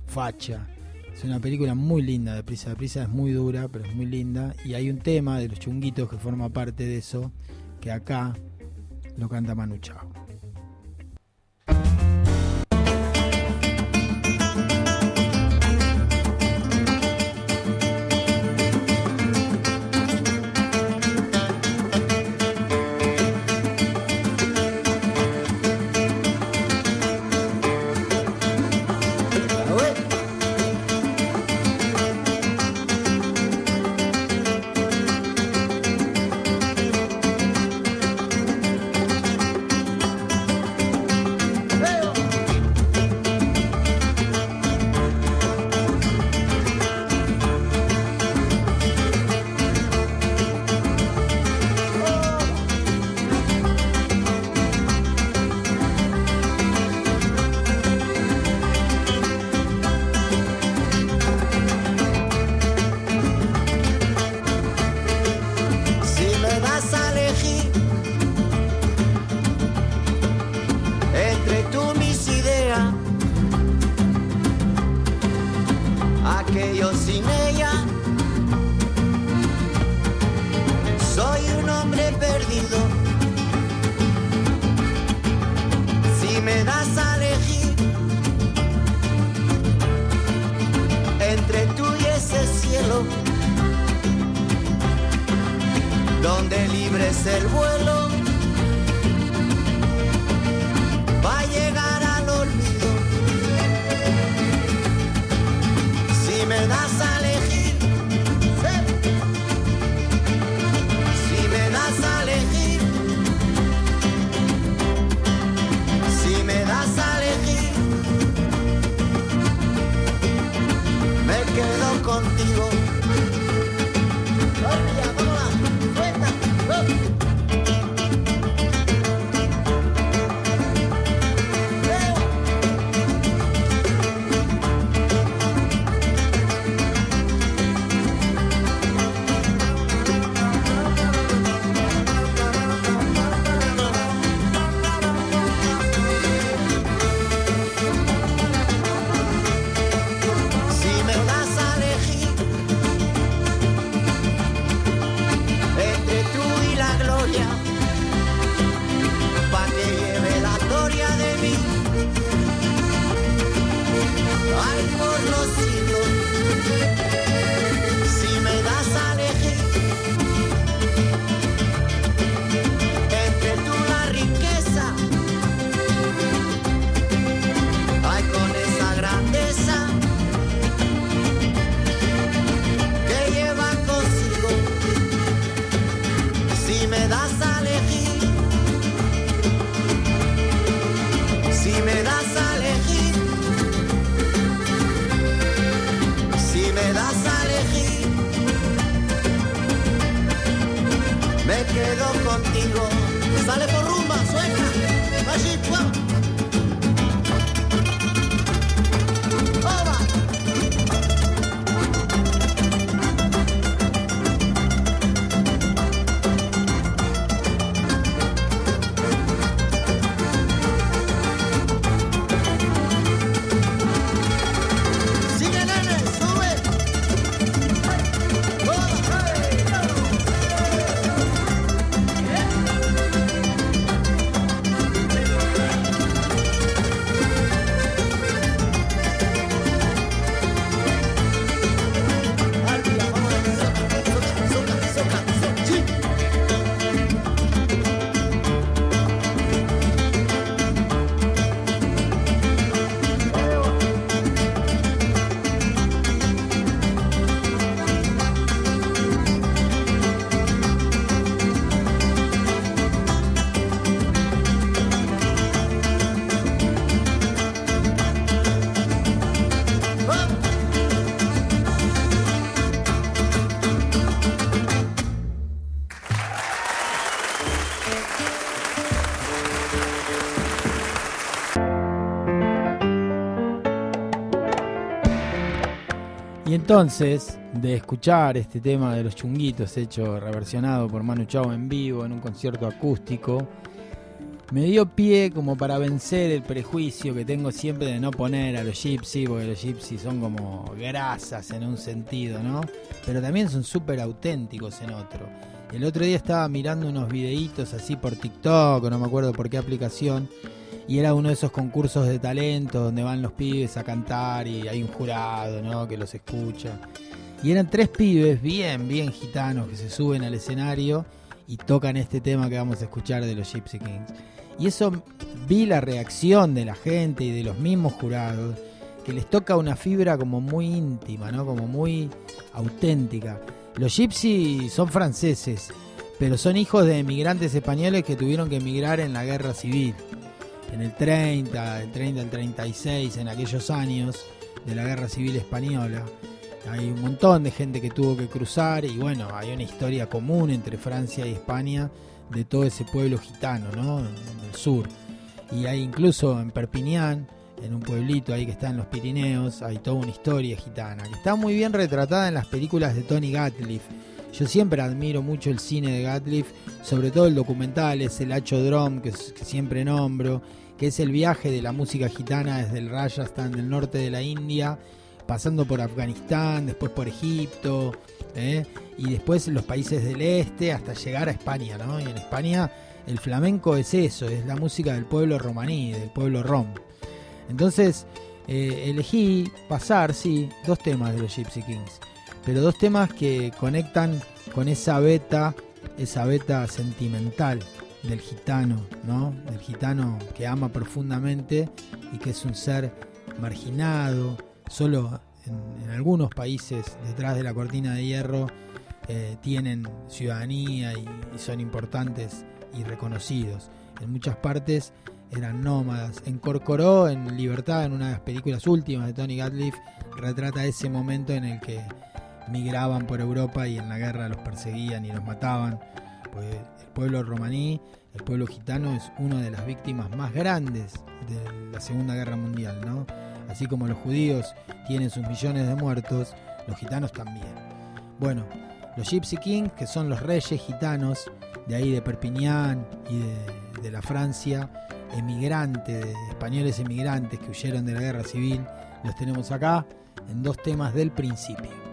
S1: facha. Es una película muy linda, de prisa de prisa es muy dura, pero es muy linda. Y hay un tema de los chunguitos que forma parte de eso, que acá lo canta Manu Chao. Entonces, de escuchar este tema de los chunguitos hecho reversionado por Manu Chao en vivo en un concierto acústico, me dio pie como para vencer el prejuicio que tengo siempre de no poner a los gypsy, porque los gypsy son como grasas en un sentido, ¿no? Pero también son súper auténticos en otro. El otro día estaba mirando unos videitos así por TikTok, no me acuerdo por qué aplicación, y era uno de esos concursos de talento donde van los pibes a cantar y hay un jurado, ¿no? Que los escucha. Y eran tres pibes bien, bien gitanos que se suben al escenario y tocan este tema que vamos a escuchar de los Gypsy Kings. Y eso vi la reacción de la gente y de los mismos jurados, que les toca una fibra como muy íntima, ¿no? Como muy auténtica. Los Gypsy son franceses, pero son hijos de emigrantes españoles que tuvieron que emigrar en la guerra civil. En el 30, el 30 al 36, en aquellos años de la guerra civil española. Hay un montón de gente que tuvo que cruzar y bueno, hay una historia común entre Francia y España de todo ese pueblo gitano, ¿no? En el sur. Y hay incluso en Perpiñán, en un pueblito ahí que está en los Pirineos, hay toda una historia gitana, que está muy bien retratada en las películas de Tony Gatliff. Yo siempre admiro mucho el cine de Gatliff, sobre todo el documental, es el Hacho Drum, que, que siempre nombro, que es el viaje de la música gitana desde el Rajasthan del norte de la India, pasando por Afganistán, después por Egipto, ¿eh? y después los países del este hasta llegar a España, ¿no? Y en España el flamenco es eso, es la música del pueblo romaní, del pueblo rom. Entonces eh, elegí pasar, sí, dos temas de los Gypsy Kings, pero dos temas que conectan con esa beta, esa beta sentimental del gitano, ¿no? Del gitano que ama profundamente y que es un ser marginado, solo en, algunos países detrás de la cortina de hierro eh, tienen ciudadanía y, son importantes y reconocidos. En muchas partes eran nómadas. En Corcoró, en Libertad, en una de las películas últimas de Tony Gatliff, retrata ese momento en el que migraban por Europa y en la guerra los perseguían y los mataban. Pues pueblo romaní, el pueblo gitano es una de las víctimas más grandes de la Segunda Guerra Mundial, ¿no? Así como los judíos tienen sus millones de muertos, los gitanos también. Bueno, los Gypsy Kings, que son los reyes gitanos de ahí de Perpiñán y de, la Francia, emigrantes, españoles emigrantes que huyeron de la guerra civil, los tenemos acá en dos temas del principio.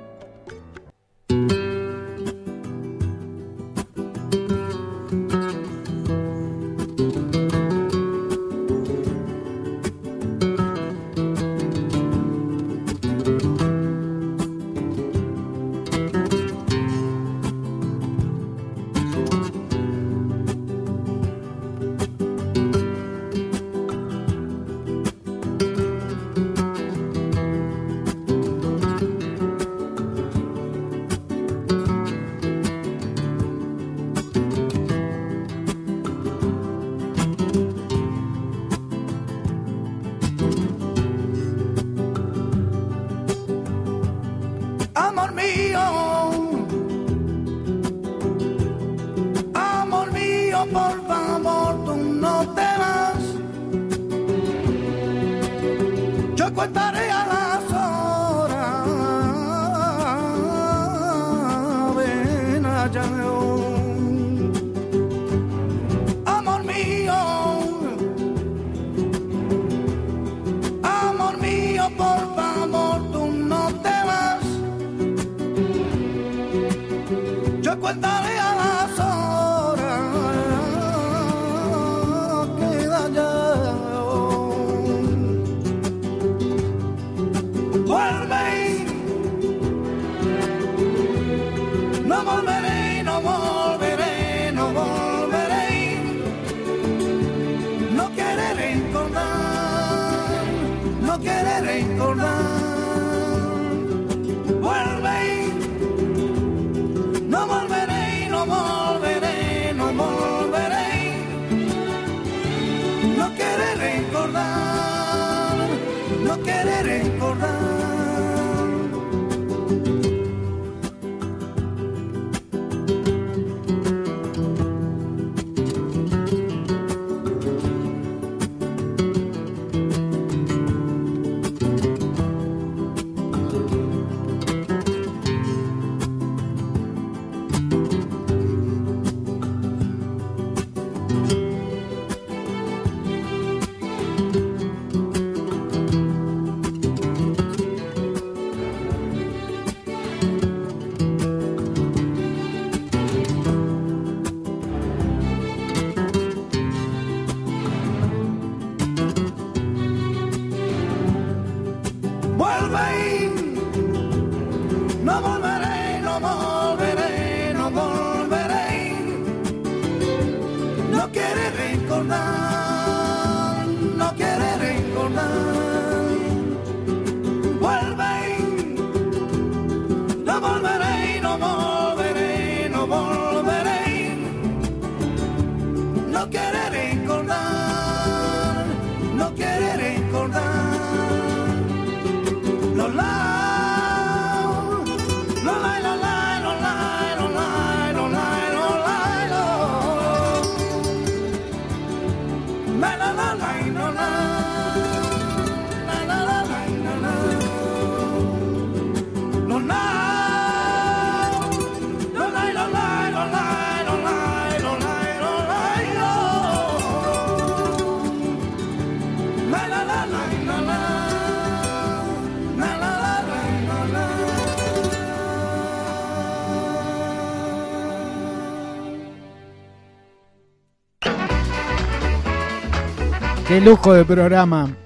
S1: Qué lujo de programa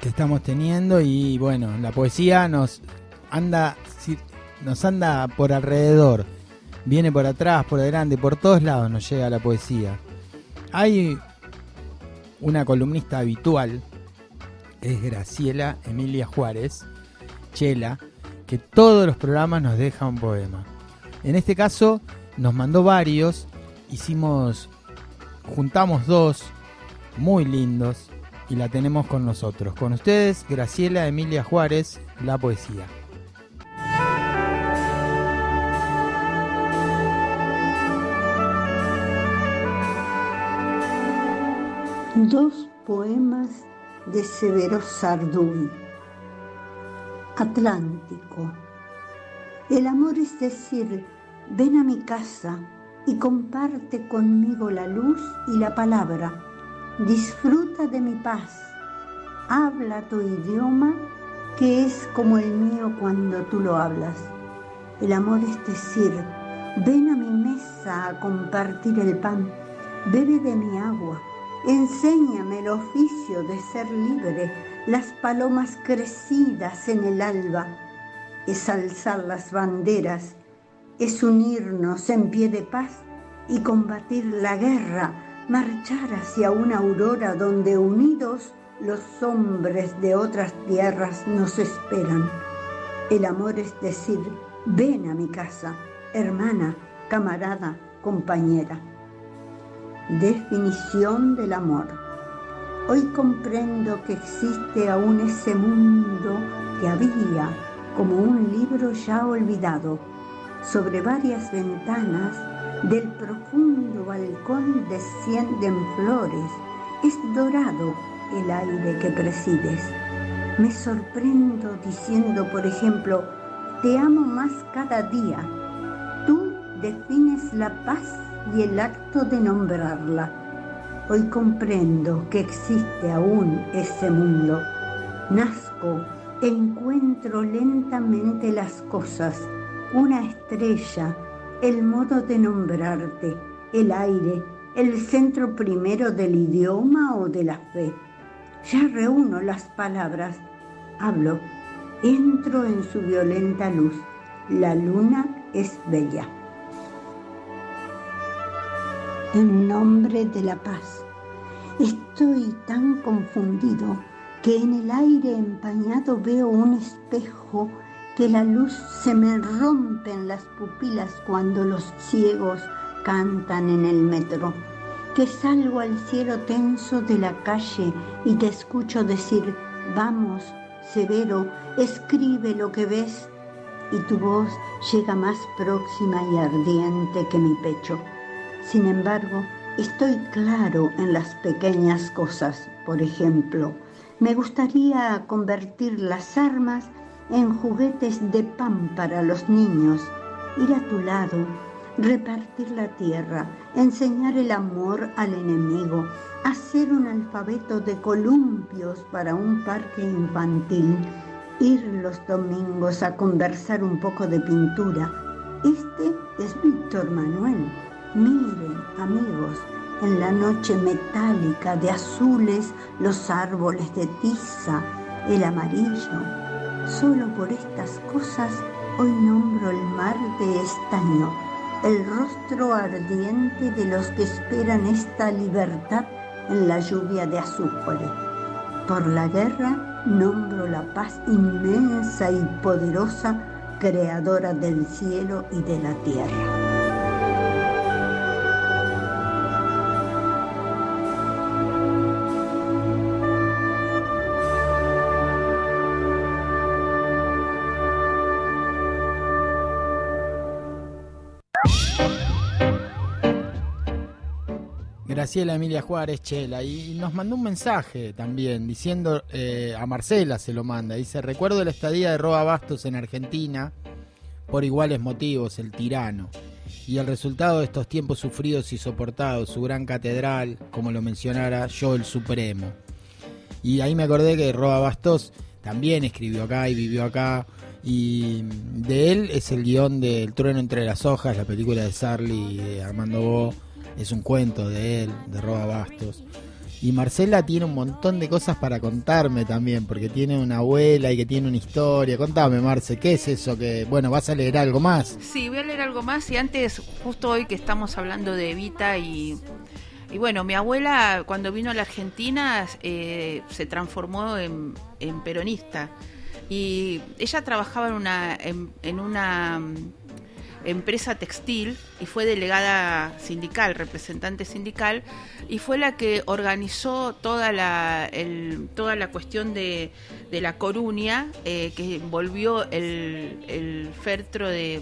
S1: que estamos teniendo y bueno, la poesía nos anda nos anda por alrededor. Viene por atrás, por adelante, por todos lados nos llega la poesía. Hay una columnista habitual, es Graciela Emilia Juárez, Chela, que todos los programas nos deja un poema. En este caso nos mandó varios, hicimos, juntamos dos muy lindos y la tenemos con nosotros. Con ustedes, Graciela Emilia Juárez, la poesía.
S3: Dos poemas de Severo Sardún. Atlántico. El amor es decir, ven a mi casa y comparte conmigo la luz y la palabra. Disfruta de mi paz. Habla tu idioma que es como el mío cuando tú lo hablas. El amor es decir, ven a mi mesa a compartir el pan, bebe de mi agua, enséñame el oficio de ser libre, las palomas crecidas en el alba, es alzar las banderas, es unirnos en pie de paz y combatir la guerra, marchar hacia una aurora donde unidos los hombres de otras tierras nos esperan. El amor es decir, ven a mi casa, hermana, camarada, compañera. Definición del amor. Hoy comprendo que existe aún ese mundo que había como un libro ya olvidado. Sobre varias ventanas del profundo balcón descienden flores. Es dorado el aire que presides. Me sorprendo diciendo, por ejemplo, te amo más cada día. Tú defines la paz y el acto de nombrarla. Hoy comprendo que existe aún ese mundo. Nazco, encuentro lentamente las cosas, una estrella, el modo de nombrarte, el aire, el centro primero del idioma o de la fe. Ya reúno las palabras, hablo, entro en su violenta luz. La luna es bella. En nombre de la paz. Estoy tan confundido que en el aire empañado veo un espejo que la luz se me rompe en las pupilas cuando los ciegos cantan en el metro, que salgo al cielo tenso de la calle y te escucho decir, vamos, severo, escribe lo que ves, y tu voz llega más próxima y ardiente que mi pecho. Sin embargo, estoy claro en las pequeñas cosas, por ejemplo, me gustaría convertir las armas en juguetes de pan para los niños, ir a tu lado, repartir la tierra, enseñar el amor al enemigo, hacer un alfabeto de columpios para un parque infantil, ir los domingos a conversar un poco de pintura. Este es Víctor Manuel. Miren, amigos, en la noche metálica de azules los árboles de tiza, el amarillo. Solo por estas cosas hoy nombro el mar de estaño, el rostro ardiente de los que esperan esta libertad en la lluvia de azúcar. Por la guerra nombro la paz inmensa y poderosa, creadora del cielo y de la tierra.
S1: Graciela Emilia Juárez Chela y nos mandó un mensaje también diciendo eh, a Marcela se lo manda dice recuerdo la estadía de Roba Bastos en Argentina por iguales motivos el tirano y el resultado de estos tiempos sufridos y soportados su gran catedral como lo mencionara yo el supremo y ahí me acordé que Roba Bastos también escribió acá y vivió acá y de él es el guion de El trueno entre las hojas la película de Sarli y de Armando Bo es un cuento de él, de Roba Bastos. Y Marcela tiene un montón de cosas para contarme también, porque tiene una abuela y que tiene una historia. Contame, Marce, ¿qué es eso que, bueno, vas a leer algo más?
S11: Sí, voy a leer algo más y antes, justo hoy que estamos hablando de Evita y, y bueno, mi abuela cuando vino a la Argentina eh, se transformó en, en, peronista y ella trabajaba en una, en, en una empresa textil y fue delegada sindical, representante sindical, y fue la que organizó toda la, el, toda la cuestión de, de la coruña eh, que envolvió el, el fertro de,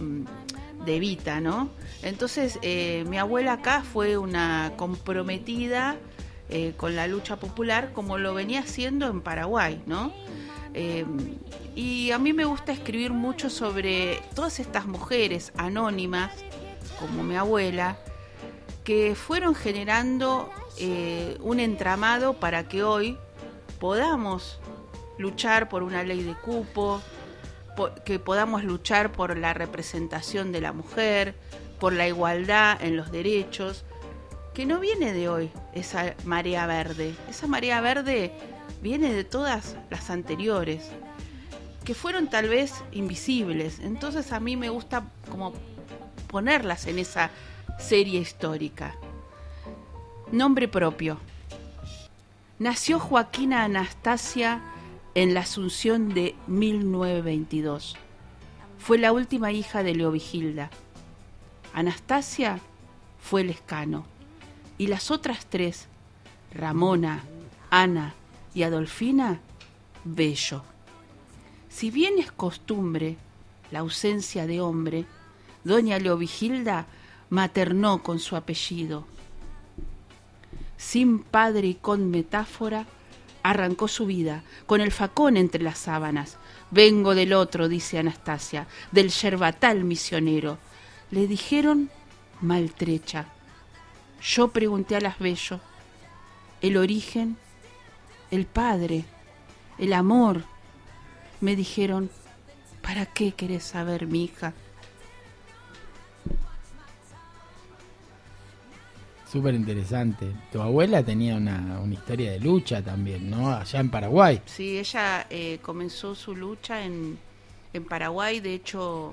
S11: de Vita, ¿no? Entonces, eh, mi abuela acá fue una comprometida eh, con la lucha popular como lo venía haciendo en Paraguay, ¿no? Y a mí me gusta escribir mucho sobre todas estas mujeres anónimas, como mi abuela, que fueron generando eh, un entramado para que hoy podamos luchar por una ley de cupo, que podamos luchar por la representación de la mujer, por la igualdad en los derechos, que no viene de hoy esa marea verde. Esa marea verde viene de todas las anteriores, que fueron tal vez invisibles. Entonces a mí me gusta como ponerlas en esa serie histórica. Nombre propio. Nació Joaquina Anastasia en la Asunción de 1922. Fue la última hija de Leovigilda. Anastasia fue el escano. Y las otras tres, Ramona, Ana y Adolfina, bello. Si bien es costumbre la ausencia de hombre, doña Leovigilda maternó con su apellido. Sin padre y con metáfora, arrancó su vida, con el facón entre las sábanas. Vengo del otro, dice Anastasia, del yerbatal misionero. Le dijeron maltrecha. Yo pregunté a las bello el origen el padre, el amor. Me dijeron, ¿para qué querés saber, mi hija?
S1: Súper interesante. Tu abuela tenía una, una, historia de lucha también, ¿no? Allá en Paraguay.
S11: Sí, ella eh, comenzó su lucha en, en Paraguay. De hecho,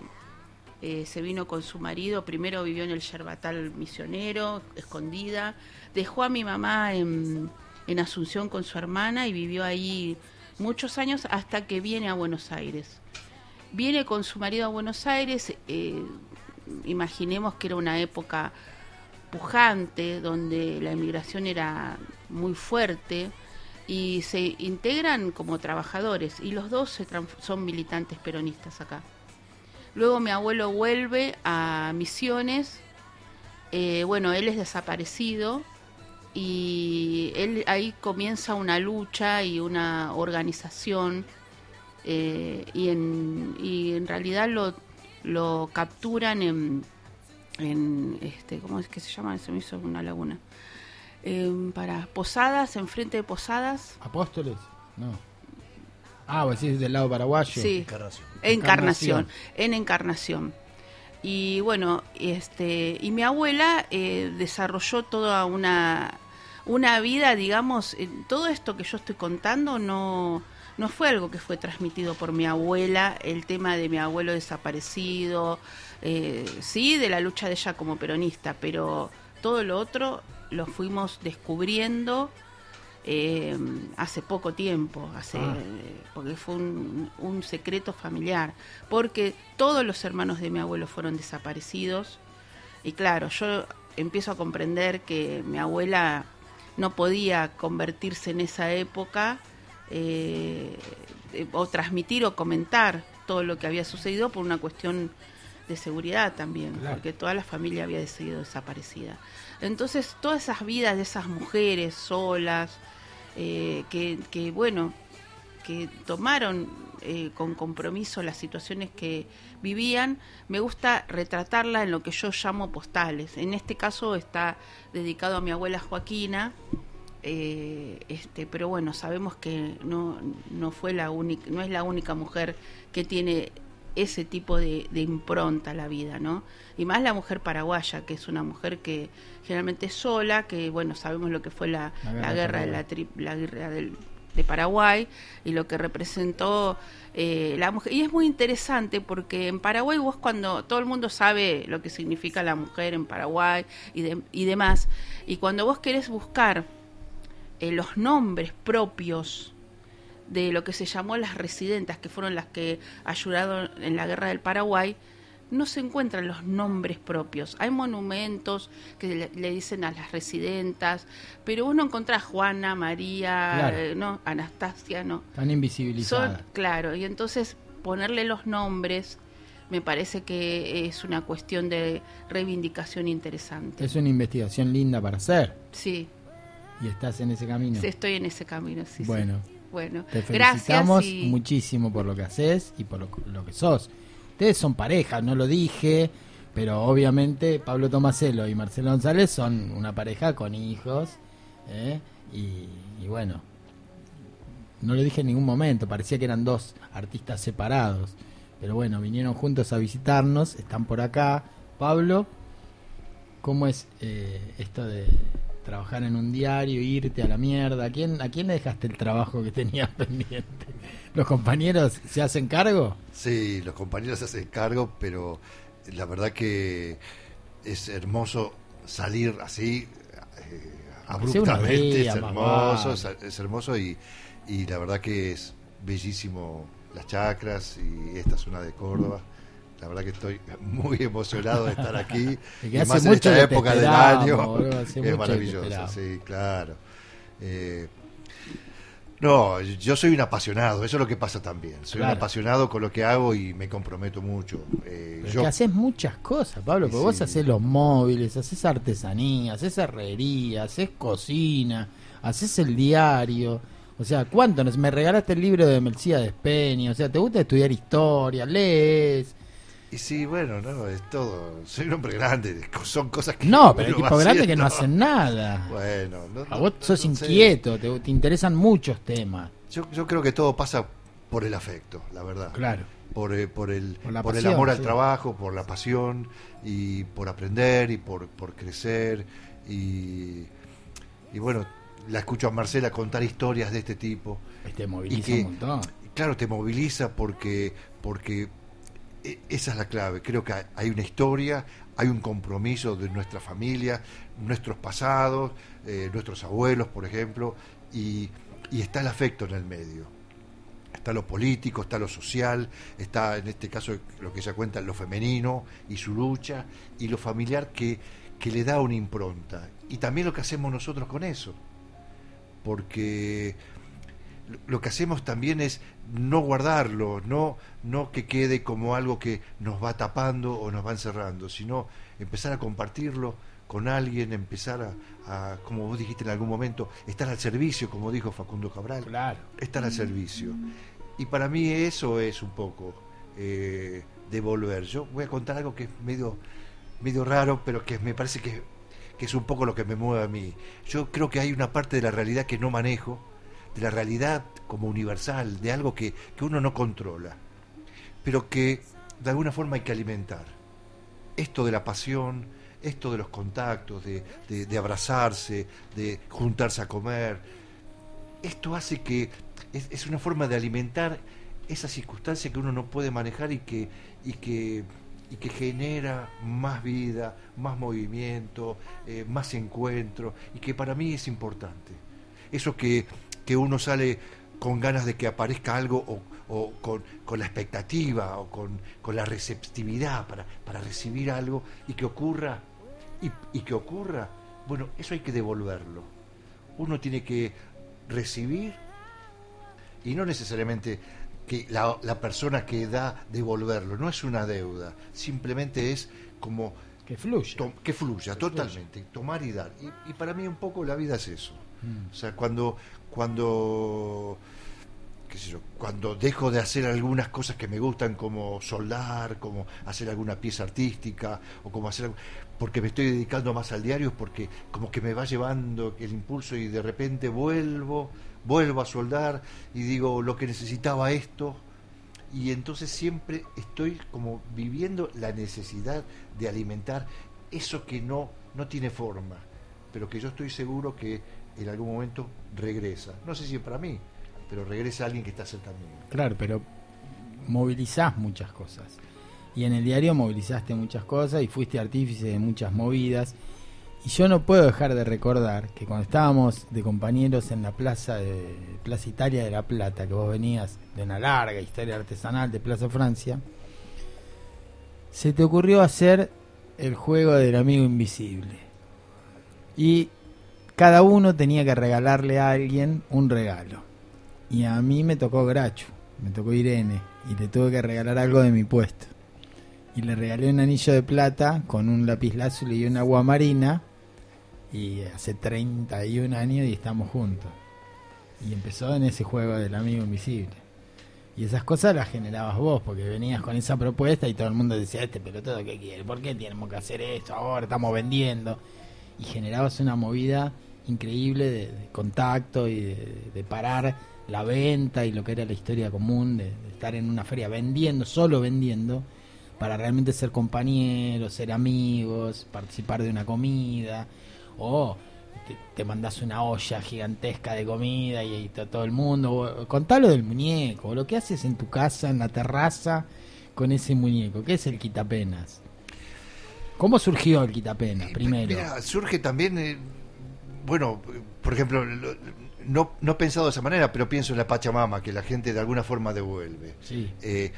S11: eh, se vino con su marido. Primero vivió en el Yerbatal misionero, escondida. Dejó a mi mamá en en Asunción con su hermana y vivió ahí muchos años hasta que viene a Buenos Aires. Viene con su marido a Buenos Aires, eh, imaginemos que era una época pujante, donde la emigración era muy fuerte y se integran como trabajadores y los dos se son militantes peronistas acá. Luego mi abuelo vuelve a Misiones, eh, bueno, él es desaparecido, y él ahí comienza una lucha y una organización eh, y, en, y en realidad lo, lo capturan en, en este cómo es que se llama se me hizo una laguna. Eh, para Posadas enfrente de Posadas.
S1: Apóstoles no. Ah vos decís del lado paraguayo.
S11: Sí. Encarnación. Encarnación. En Encarnación. Y bueno este y mi abuela eh, desarrolló toda una una vida, digamos, todo esto que yo estoy contando no, no fue algo que fue transmitido por mi abuela, el tema de mi abuelo desaparecido, eh, sí, de la lucha de ella como peronista, pero todo lo otro lo fuimos descubriendo eh, hace poco tiempo, hace,
S1: Ah.
S11: porque fue un, un secreto familiar, porque todos los hermanos de mi abuelo fueron desaparecidos y claro, yo empiezo a comprender que mi abuela no podía convertirse en esa época eh, eh, o transmitir o comentar todo lo que había sucedido por una cuestión de seguridad también,
S1: Claro.
S11: porque toda la familia había sido desaparecida. Entonces, todas esas vidas de esas mujeres solas, eh, que, que, bueno, que tomaron eh, con compromiso las situaciones que vivían, me gusta retratarla en lo que yo llamo postales. En este caso está dedicado a mi abuela Joaquina, eh, este, pero bueno, sabemos que no, no fue la única, no es la única mujer que tiene ese tipo de, de impronta a la vida, ¿no? Y más la mujer paraguaya, que es una mujer que generalmente es sola, que bueno, sabemos lo que fue la,
S1: La guerra
S11: la
S1: de
S11: guerra de
S1: Paraguay.
S11: la, tri- la guerra del- de Paraguay y lo que representó eh, la mujer. Y es muy interesante porque en Paraguay vos cuando todo el mundo sabe lo que significa la mujer en Paraguay y, de- y demás, y cuando vos querés buscar eh, los nombres propios de lo que se llamó las residentas, que fueron las que ayudaron en la guerra del Paraguay, no se encuentran los nombres propios. Hay monumentos que le, le dicen a las residentas, pero vos no encontrás Juana, María,
S1: Claro.
S11: eh, no, Anastasia, no.
S1: Están invisibilizadas.
S11: Son, claro, y entonces ponerle los nombres me parece que es una cuestión de reivindicación interesante.
S1: Es una investigación linda para hacer.
S11: Sí,
S1: Y estás en ese camino.
S11: sí, estoy en ese camino, sí, sí.
S1: Bueno.
S11: Bueno,
S1: Te
S11: gracias
S1: felicitamos
S11: y
S1: muchísimo por lo que haces y por lo, lo que sos. Ustedes son pareja, no lo dije, pero obviamente Pablo Tomaselo y Marcelo González son una pareja con hijos. ¿eh? Y, bueno, no lo dije en ningún momento, parecía que eran dos artistas separados. Pero bueno, vinieron juntos a visitarnos, están por acá. Pablo, ¿cómo es eh, esto de trabajar en un diario, irte a la mierda? ¿A quién, ¿A quién le dejaste el trabajo que tenías pendiente? ¿Los compañeros se hacen cargo?
S10: Sí, los compañeros se hacen cargo, pero la verdad que es hermoso salir así eh, abruptamente, es hermoso, es hermoso y, y la verdad que es bellísimo las chacras y esta zona de Córdoba. La verdad que estoy muy emocionado de estar aquí.
S1: Que
S10: y
S1: hace
S10: más en
S1: mucho
S10: esta época del año. es maravilloso, sí, claro. Eh, no, yo soy un apasionado, eso es lo que pasa también. Soy
S1: Claro.
S10: un apasionado con lo que hago y me comprometo mucho. Eh,
S1: Pero
S10: yo,
S1: que haces muchas cosas, Pablo, porque vos haces los móviles, haces artesanía, haces herrería, haces cocina, haces el diario. O sea, ¿cuánto? Me regalaste el libro de Melcía Peña, o sea, ¿te gusta estudiar historia? ¿Lees?
S10: Y sí, bueno, no, es todo. Soy un hombre grande, son cosas que.
S1: No, pero hay tipos grandes que no hacen nada.
S10: Bueno, no,
S1: A
S10: no-
S1: vos sos
S10: no
S1: inquieto, te, te interesan muchos temas.
S10: Yo, yo creo que todo pasa por el afecto, la verdad.
S1: Claro.
S10: Por, eh, por el,
S1: Por
S10: el amor al trabajo, por la pasión y por aprender y por, por crecer. Y, y bueno, la escucho a Marcela contar historias de este tipo.
S1: Te moviliza
S10: y que,
S1: un montón.
S10: Claro, te moviliza porque, porque esa es la clave. Creo que hay- una historia, hay un compromiso de nuestra familia, nuestros pasados, eh, nuestros abuelos, por ejemplo, y, está el afecto en el medio. Está lo político, está lo social, está en este caso lo que ella cuenta, lo femenino y su lucha, y lo familiar que, que le da una impronta. Y también lo que hacemos nosotros con eso. Porque lo que hacemos también es no guardarlo, no, no que quede como algo que nos va tapando o nos va encerrando, sino empezar a compartirlo con alguien, empezar a, a, como vos dijiste en algún momento, estar al servicio, como dijo Facundo Cabral,
S1: Claro.
S10: estar al servicio. Y para mí eso es un poco eh, devolver. Yo voy a contar algo que es medio, medio raro, pero que me parece que, que es un poco lo que me mueve a mí. Yo creo que hay una parte de la realidad que no manejo, de la realidad como universal, de algo que, que uno no controla, pero que de alguna forma hay que alimentar. Esto de la pasión, esto de los contactos, de, de- abrazarse, de juntarse a comer, esto hace que es, es una forma de alimentar esa circunstancia que uno no puede manejar y que, y que, y que genera más vida, más movimiento, eh, más encuentro, y que para mí es importante. Eso que, que uno sale con ganas de que aparezca algo o, o con, con la expectativa o con, con la receptividad para, para recibir algo y que ocurra, y, y que ocurra, bueno, eso hay que devolverlo. Uno tiene que recibir y no necesariamente que la, la persona que da devolverlo, no es una deuda, simplemente es como
S1: que fluya,
S10: que fluya totalmente, tomar y dar. Y, y para mí un poco la vida es eso.
S1: Mm.
S10: O sea, cuando cuando cuando dejo de hacer algunas cosas que me gustan como soldar, como hacer alguna pieza artística o como hacer porque me estoy dedicando más al diario porque como que me va llevando el impulso y de repente vuelvo, vuelvo a soldar y digo lo que necesitaba esto y entonces siempre estoy como viviendo la necesidad de alimentar eso que no no tiene forma, pero que yo estoy seguro que en algún momento regresa. No sé si es para mí, pero regresa alguien que está cerca mío.
S1: Claro, pero movilizás muchas cosas. Y en el diario movilizaste muchas cosas y fuiste artífice de muchas movidas. Y yo no puedo dejar de recordar que cuando estábamos de compañeros en la plaza de Plaza Italia de La Plata, que vos venías de una larga historia artesanal de Plaza Francia, se te ocurrió hacer el juego del amigo invisible. Y cada uno tenía que regalarle a alguien un regalo. Y a mí me tocó Grachu, me tocó Irene, y le tuve que regalar algo de mi puesto. Y le regalé un anillo de plata con un lápiz azul y una agua marina. Y hace 31 años y estamos juntos. Y empezó en ese juego del amigo invisible. Y esas cosas las generabas vos, porque venías con esa propuesta y todo el mundo decía, este pelotudo qué quiere, ¿por qué tenemos que hacer esto ahora? Estamos vendiendo. Y generabas una movida increíble de, de contacto y de, de parar la venta y lo que era la historia común, de, de estar en una feria vendiendo, solo vendiendo, para realmente ser compañeros, ser amigos, participar de una comida, o te, te mandás una olla gigantesca de comida y, y está todo el mundo. o- Contalo del muñeco, o lo que haces en tu casa, en la terraza, con ese muñeco. ¿Qué es el quitapenas? ¿Cómo surgió el quitapenas primero?
S10: Mira, surge también, eh, bueno, por ejemplo, lo- no, no he pensado de esa manera, pero pienso en la Pachamama, que la gente de alguna forma devuelve.
S1: Sí.
S10: Eh,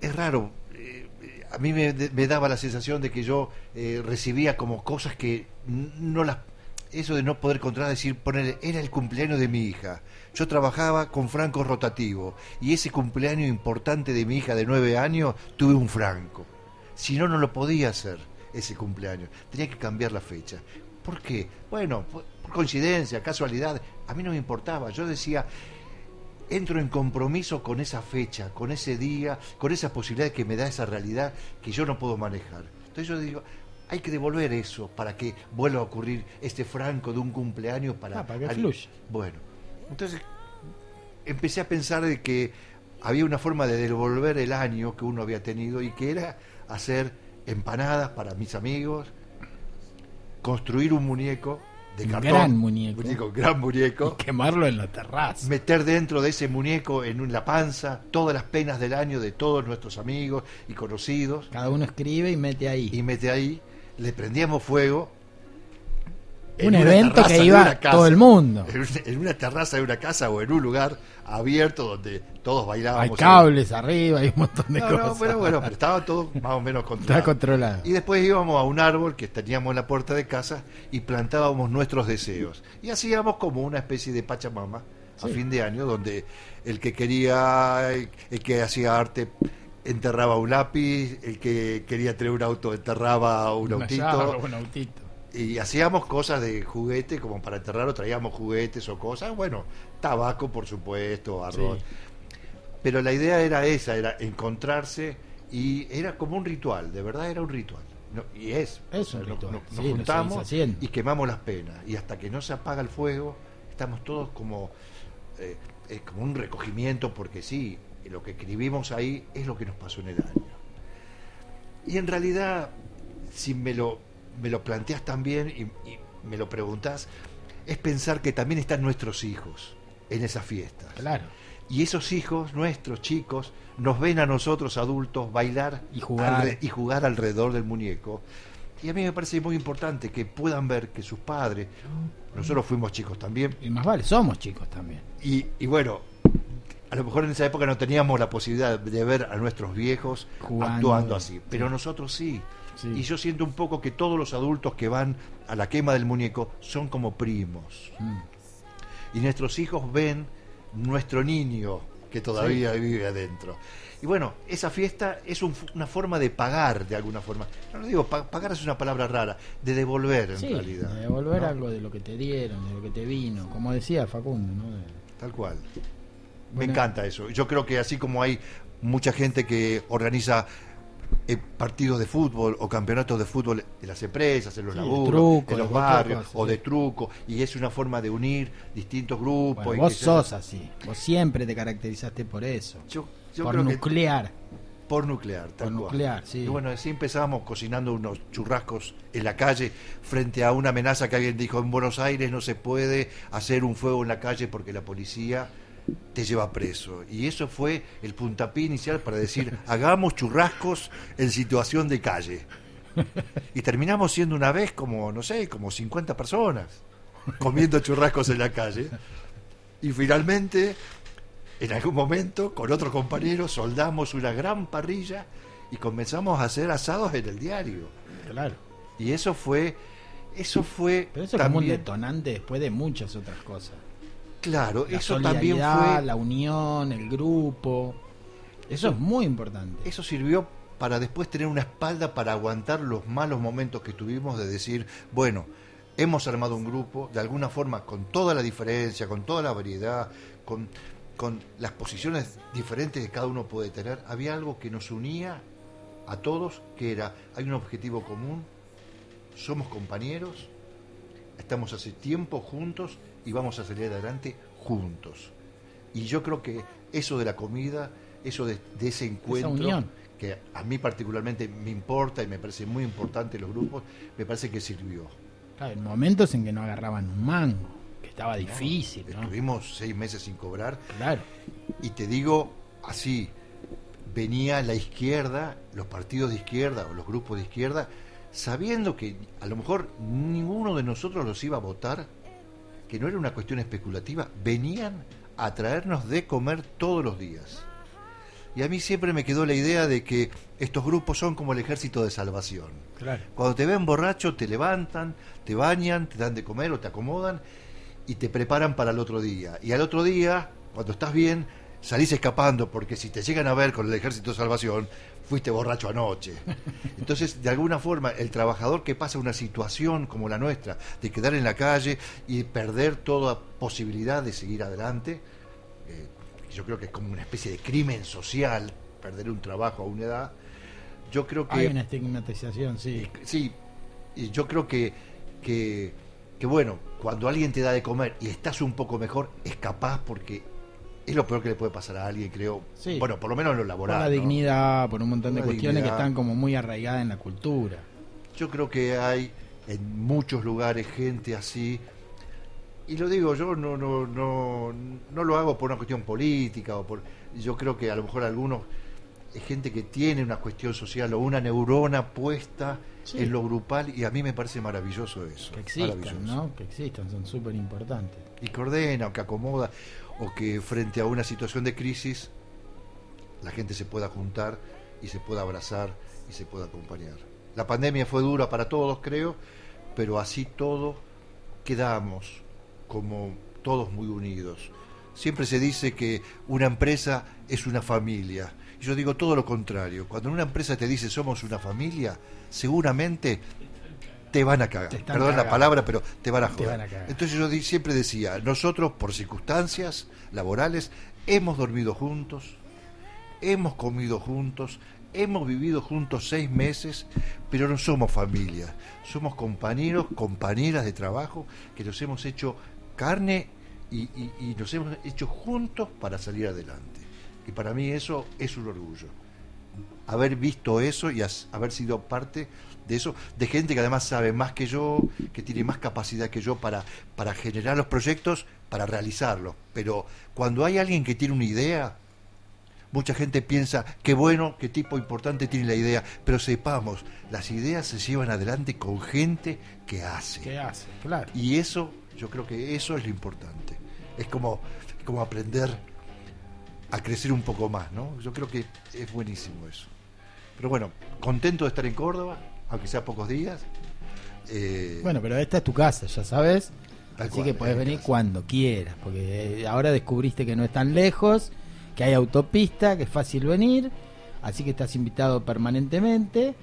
S10: es raro, eh, a mí me, me daba la sensación de que yo eh, recibía como cosas que no las... Eso de no poder controlar, decir, poner, era el cumpleaños de mi hija. Yo trabajaba con franco rotativo y ese cumpleaños importante de mi hija de nueve años tuve un franco. Si no, no lo podía hacer ese cumpleaños. Tenía que cambiar la fecha. ¿Por qué? Bueno, por, por coincidencia, casualidad. A mí no me importaba. Yo decía, entro en compromiso con esa fecha, con ese día, con esa posibilidad que me da esa realidad que yo no puedo manejar. Entonces yo digo, hay que devolver eso para que vuelva a ocurrir este franco de un cumpleaños para,
S1: Ah, para que fluya.
S10: Bueno, entonces empecé a pensar de que había una forma de devolver el año que uno había tenido y que era hacer empanadas para mis amigos, construir un muñeco de
S1: Un
S10: cartón,
S1: gran muñeco.
S10: muñeco, gran muñeco,
S1: Y quemarlo en la terraza.
S10: meter dentro de ese muñeco en la panza todas las penas del año de todos nuestros amigos y conocidos
S1: Cada uno escribe y mete ahí.
S10: y mete ahí, le prendíamos fuego.
S1: Un evento que iba
S10: casa,
S1: todo el mundo.
S10: En una terraza de una casa o en un lugar abierto donde todos bailábamos.
S1: Hay cables arriba, hay un montón de
S10: No,
S1: cosas.
S10: no, bueno, bueno, pero estaba todo más o menos controlado.
S1: Está controlado.
S10: Y después íbamos a un árbol que teníamos en la puerta de casa y plantábamos nuestros deseos. Y hacíamos como una especie de pachamama a fin de año, donde el que quería, el que hacía arte enterraba un lápiz, el que quería tener un auto enterraba un
S1: Una
S10: autito.
S1: llave, un autito.
S10: Y hacíamos cosas de juguete, como para enterrarlo, traíamos juguetes o cosas. Bueno, tabaco, por supuesto, arroz.
S1: Sí.
S10: Pero la idea era esa, era encontrarse y era como un ritual, de verdad era un ritual. No, y es.
S1: Es un ritual,
S10: Nos, juntamos y quemamos las penas. Y hasta que no se apaga el fuego, estamos todos como, eh, eh, como un recogimiento, porque sí, lo que escribimos ahí es lo que nos pasó en el año. Y en realidad, si me lo, me lo planteas también y, y me lo preguntas, es pensar que también están nuestros hijos. en esas fiestas.
S1: Claro.
S10: Y esos hijos, nuestros chicos, nos ven a nosotros adultos bailar
S1: Y jugar.
S10: y jugar alrededor del muñeco. Y a mí me parece muy importante que puedan ver que sus padres, nosotros fuimos chicos también,
S1: Y más vale, somos chicos también.
S10: y, y bueno, a lo mejor en esa época no teníamos la posibilidad de ver a nuestros viejos
S1: Jugando.
S10: actuando así, pero nosotros sí.
S1: Sí.
S10: Y yo siento un poco que todos los adultos que van a la quema del muñeco son como primos.
S1: Mm.
S10: Y nuestros hijos ven nuestro niño que todavía vive adentro. Y bueno, esa fiesta es un- una forma de pagar de alguna forma. No lo digo, pa- pagar es una palabra rara, de devolver en
S1: Sí,
S10: realidad.
S1: de devolver
S10: ¿no?
S1: algo de lo que te dieron, de lo que te vino, como decía Facundo, ¿no? De-
S10: Tal cual. Me encanta eso. Yo creo que así como hay mucha gente que organiza eh, partidos de fútbol o campeonatos de fútbol en las empresas, en los
S1: Sí, de
S10: laburos,
S1: truco,
S10: en los
S1: de
S10: barrios,
S1: cosa,
S10: o
S1: sí.
S10: de truco, y es una forma de unir distintos grupos.
S1: Bueno,
S10: y
S1: vos sos así, vos siempre te caracterizaste por eso.
S10: Yo, yo
S1: por
S10: creo que-
S1: nuclear.
S10: por nuclear, tal
S1: Por
S10: cual.
S1: nuclear, sí.
S10: Y bueno, así empezamos cocinando unos churrascos en la calle frente a una amenaza que alguien dijo en Buenos Aires no se puede hacer un fuego en la calle porque la policía te lleva preso. Y eso fue el puntapié inicial para decir, hagamos churrascos en situación de calle. Y terminamos siendo una vez como, no sé, como 50 personas comiendo churrascos en la calle. Y finalmente, en algún momento, con otro compañero, soldamos una gran parrilla y comenzamos a hacer asados en el diario.
S1: Claro.
S10: Y eso fue, eso fue
S1: Pero eso es como un
S10: también,
S1: detonante después de muchas otras cosas.
S10: Claro,
S1: La
S10: eso también fue,
S1: la unión, el grupo. Eso es muy importante.
S10: eso sirvió para después tener una espalda para aguantar los malos momentos que tuvimos de decir, bueno, hemos armado un grupo, de alguna forma, con toda la diferencia, con toda la variedad, con, con las posiciones diferentes que cada uno puede tener, había algo que nos unía a todos, que era, hay un objetivo común, somos compañeros, estamos hace tiempo juntos y vamos a salir adelante juntos. Y yo creo que eso de la comida, eso de, de ese encuentro,
S1: unión.
S10: que a mí particularmente me importa y me parece muy importante los grupos, me parece que sirvió.
S1: Claro, en momentos en que no agarraban un mango, que estaba difícil, ¿no?
S10: Estuvimos seis meses sin cobrar.
S1: Claro.
S10: Y te digo así, venía la izquierda, los partidos de izquierda o los grupos de izquierda, sabiendo que a lo mejor ninguno de nosotros los iba a votar, que no era una cuestión especulativa, venían a traernos de comer todos los días. Y a mí siempre me quedó la idea de que estos grupos son como el ejército de salvación.
S1: Claro.
S10: Cuando te ven borracho, te levantan, te bañan, te dan de comer o te acomodan y te preparan para el otro día. Y al otro día, cuando estás bien, salís escapando porque si te llegan a ver con el ejército de salvación, fuiste borracho anoche. Entonces, de alguna forma, el trabajador que pasa una situación como la nuestra, de quedar en la calle y perder toda posibilidad de seguir adelante, eh, yo creo que es como una especie de crimen social, perder un trabajo a una edad, yo creo que...
S1: Hay una estigmatización, sí.
S10: Sí, y yo creo que, que, que, bueno, cuando alguien te da de comer y estás un poco mejor, es capaz porque es lo peor que le puede pasar a alguien, creo.
S1: Sí.
S10: Bueno, por lo menos en lo
S1: Por
S10: laboral.
S1: la
S10: ¿no?
S1: dignidad, por un montón de
S10: Por la
S1: cuestiones
S10: dignidad.
S1: que están como muy arraigadas en la cultura.
S10: Yo creo que hay en muchos lugares gente así. Y lo digo, yo no, no, no, no lo hago por una cuestión política o por. Yo creo que a lo mejor algunos es gente que tiene una cuestión social o una neurona puesta
S1: Sí.
S10: en lo grupal y a mí me parece maravilloso eso.
S1: Que existan,
S10: maravilloso.
S1: ¿no? Que existan, son súper importantes.
S10: y que ordena o que acomoda o que frente a una situación de crisis la gente se pueda juntar y se pueda abrazar y se pueda acompañar. La pandemia fue dura para todos, creo, pero así todo quedamos como todos muy unidos. Siempre se dice que una empresa es una familia. Yo digo todo lo contrario. Cuando una empresa te dice somos una familia, seguramente te van a cagar. Perdón la palabra, pero te van a joder.
S1: van a cagar.
S10: Entonces yo siempre decía, nosotros por circunstancias laborales hemos dormido juntos, hemos comido juntos, hemos vivido juntos seis meses, pero no somos familia, somos compañeros, compañeras de trabajo que nos hemos hecho carne y, y- y nos hemos hecho juntos para salir adelante. Y para mí eso es un orgullo. haber visto eso y haber sido parte de eso, de gente que además sabe más que yo, que tiene más capacidad que yo para, para generar los proyectos, para realizarlos. Pero cuando hay alguien que tiene una idea, mucha gente piensa, qué bueno, qué tipo importante tiene la idea, pero sepamos, las ideas se llevan adelante con gente que hace.
S1: ¿Qué hace? Claro.
S10: Y eso, yo creo que eso es lo importante. Es como, como aprender a crecer un poco más, ¿no? Yo creo que es buenísimo eso. Pero bueno, contento de estar en Córdoba, aunque sea pocos días. Eh,
S1: Bueno, pero esta es tu casa, ya sabes. Así
S10: cual,
S1: que puedes venir cuando quieras, porque eh, ahora descubriste que no es tan lejos, que hay autopista, que es fácil venir, así que estás invitado permanentemente.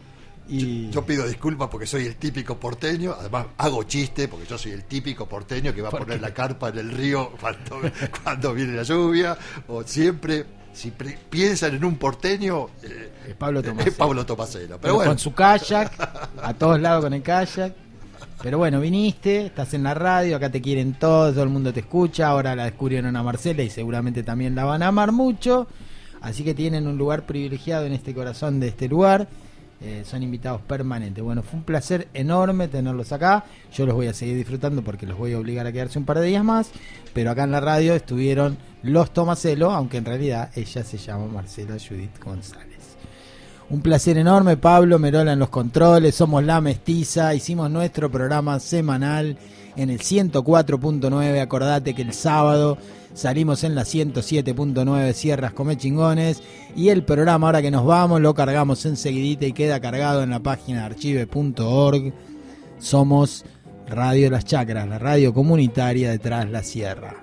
S1: Y
S10: Yo pido disculpas porque soy el típico porteño, además hago chiste porque yo soy el típico porteño que va a
S1: ¿Por
S10: poner
S1: qué?
S10: la carpa en el río cuando, cuando viene la lluvia, o siempre, si pre- piensan en un porteño, eh,
S1: es Pablo
S10: es
S1: Tomaselo.
S10: Pablo Tomaselo. Pero
S1: Pero
S10: bueno,
S1: con su kayak, a todos lados con el kayak. Pero bueno, viniste, estás en la radio, acá te quieren todos, todo el mundo te escucha, ahora la descubrieron a Marcela y seguramente también la van a amar mucho. Así que tienen un lugar privilegiado en este corazón de este lugar. Eh, son invitados permanentes. Bueno, fue un placer enorme tenerlos acá. Yo los voy a seguir disfrutando porque los voy a obligar a quedarse un par de días más. Pero acá en la radio estuvieron los Tomaselo, aunque en realidad ella se llama Marcela Judith González. Un placer enorme, Pablo Merola en los controles, somos La Mestiza, hicimos nuestro programa semanal en el 104.9, acordate que el sábado salimos en la 107.9 Sierras Come Chingones y el programa ahora que nos vamos lo cargamos enseguidita y queda cargado en la página archive.org. Somos Radio Las Chacras, la radio comunitaria detrás la sierra.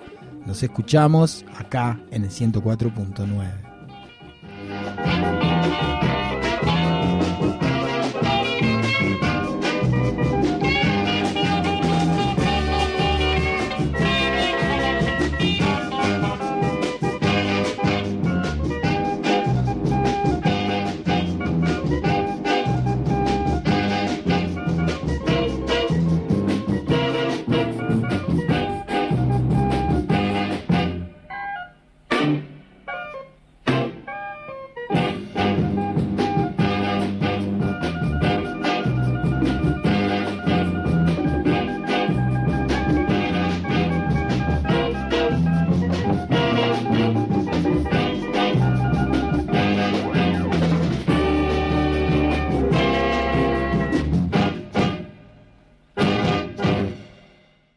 S1: Nos escuchamos acá en el 104.9.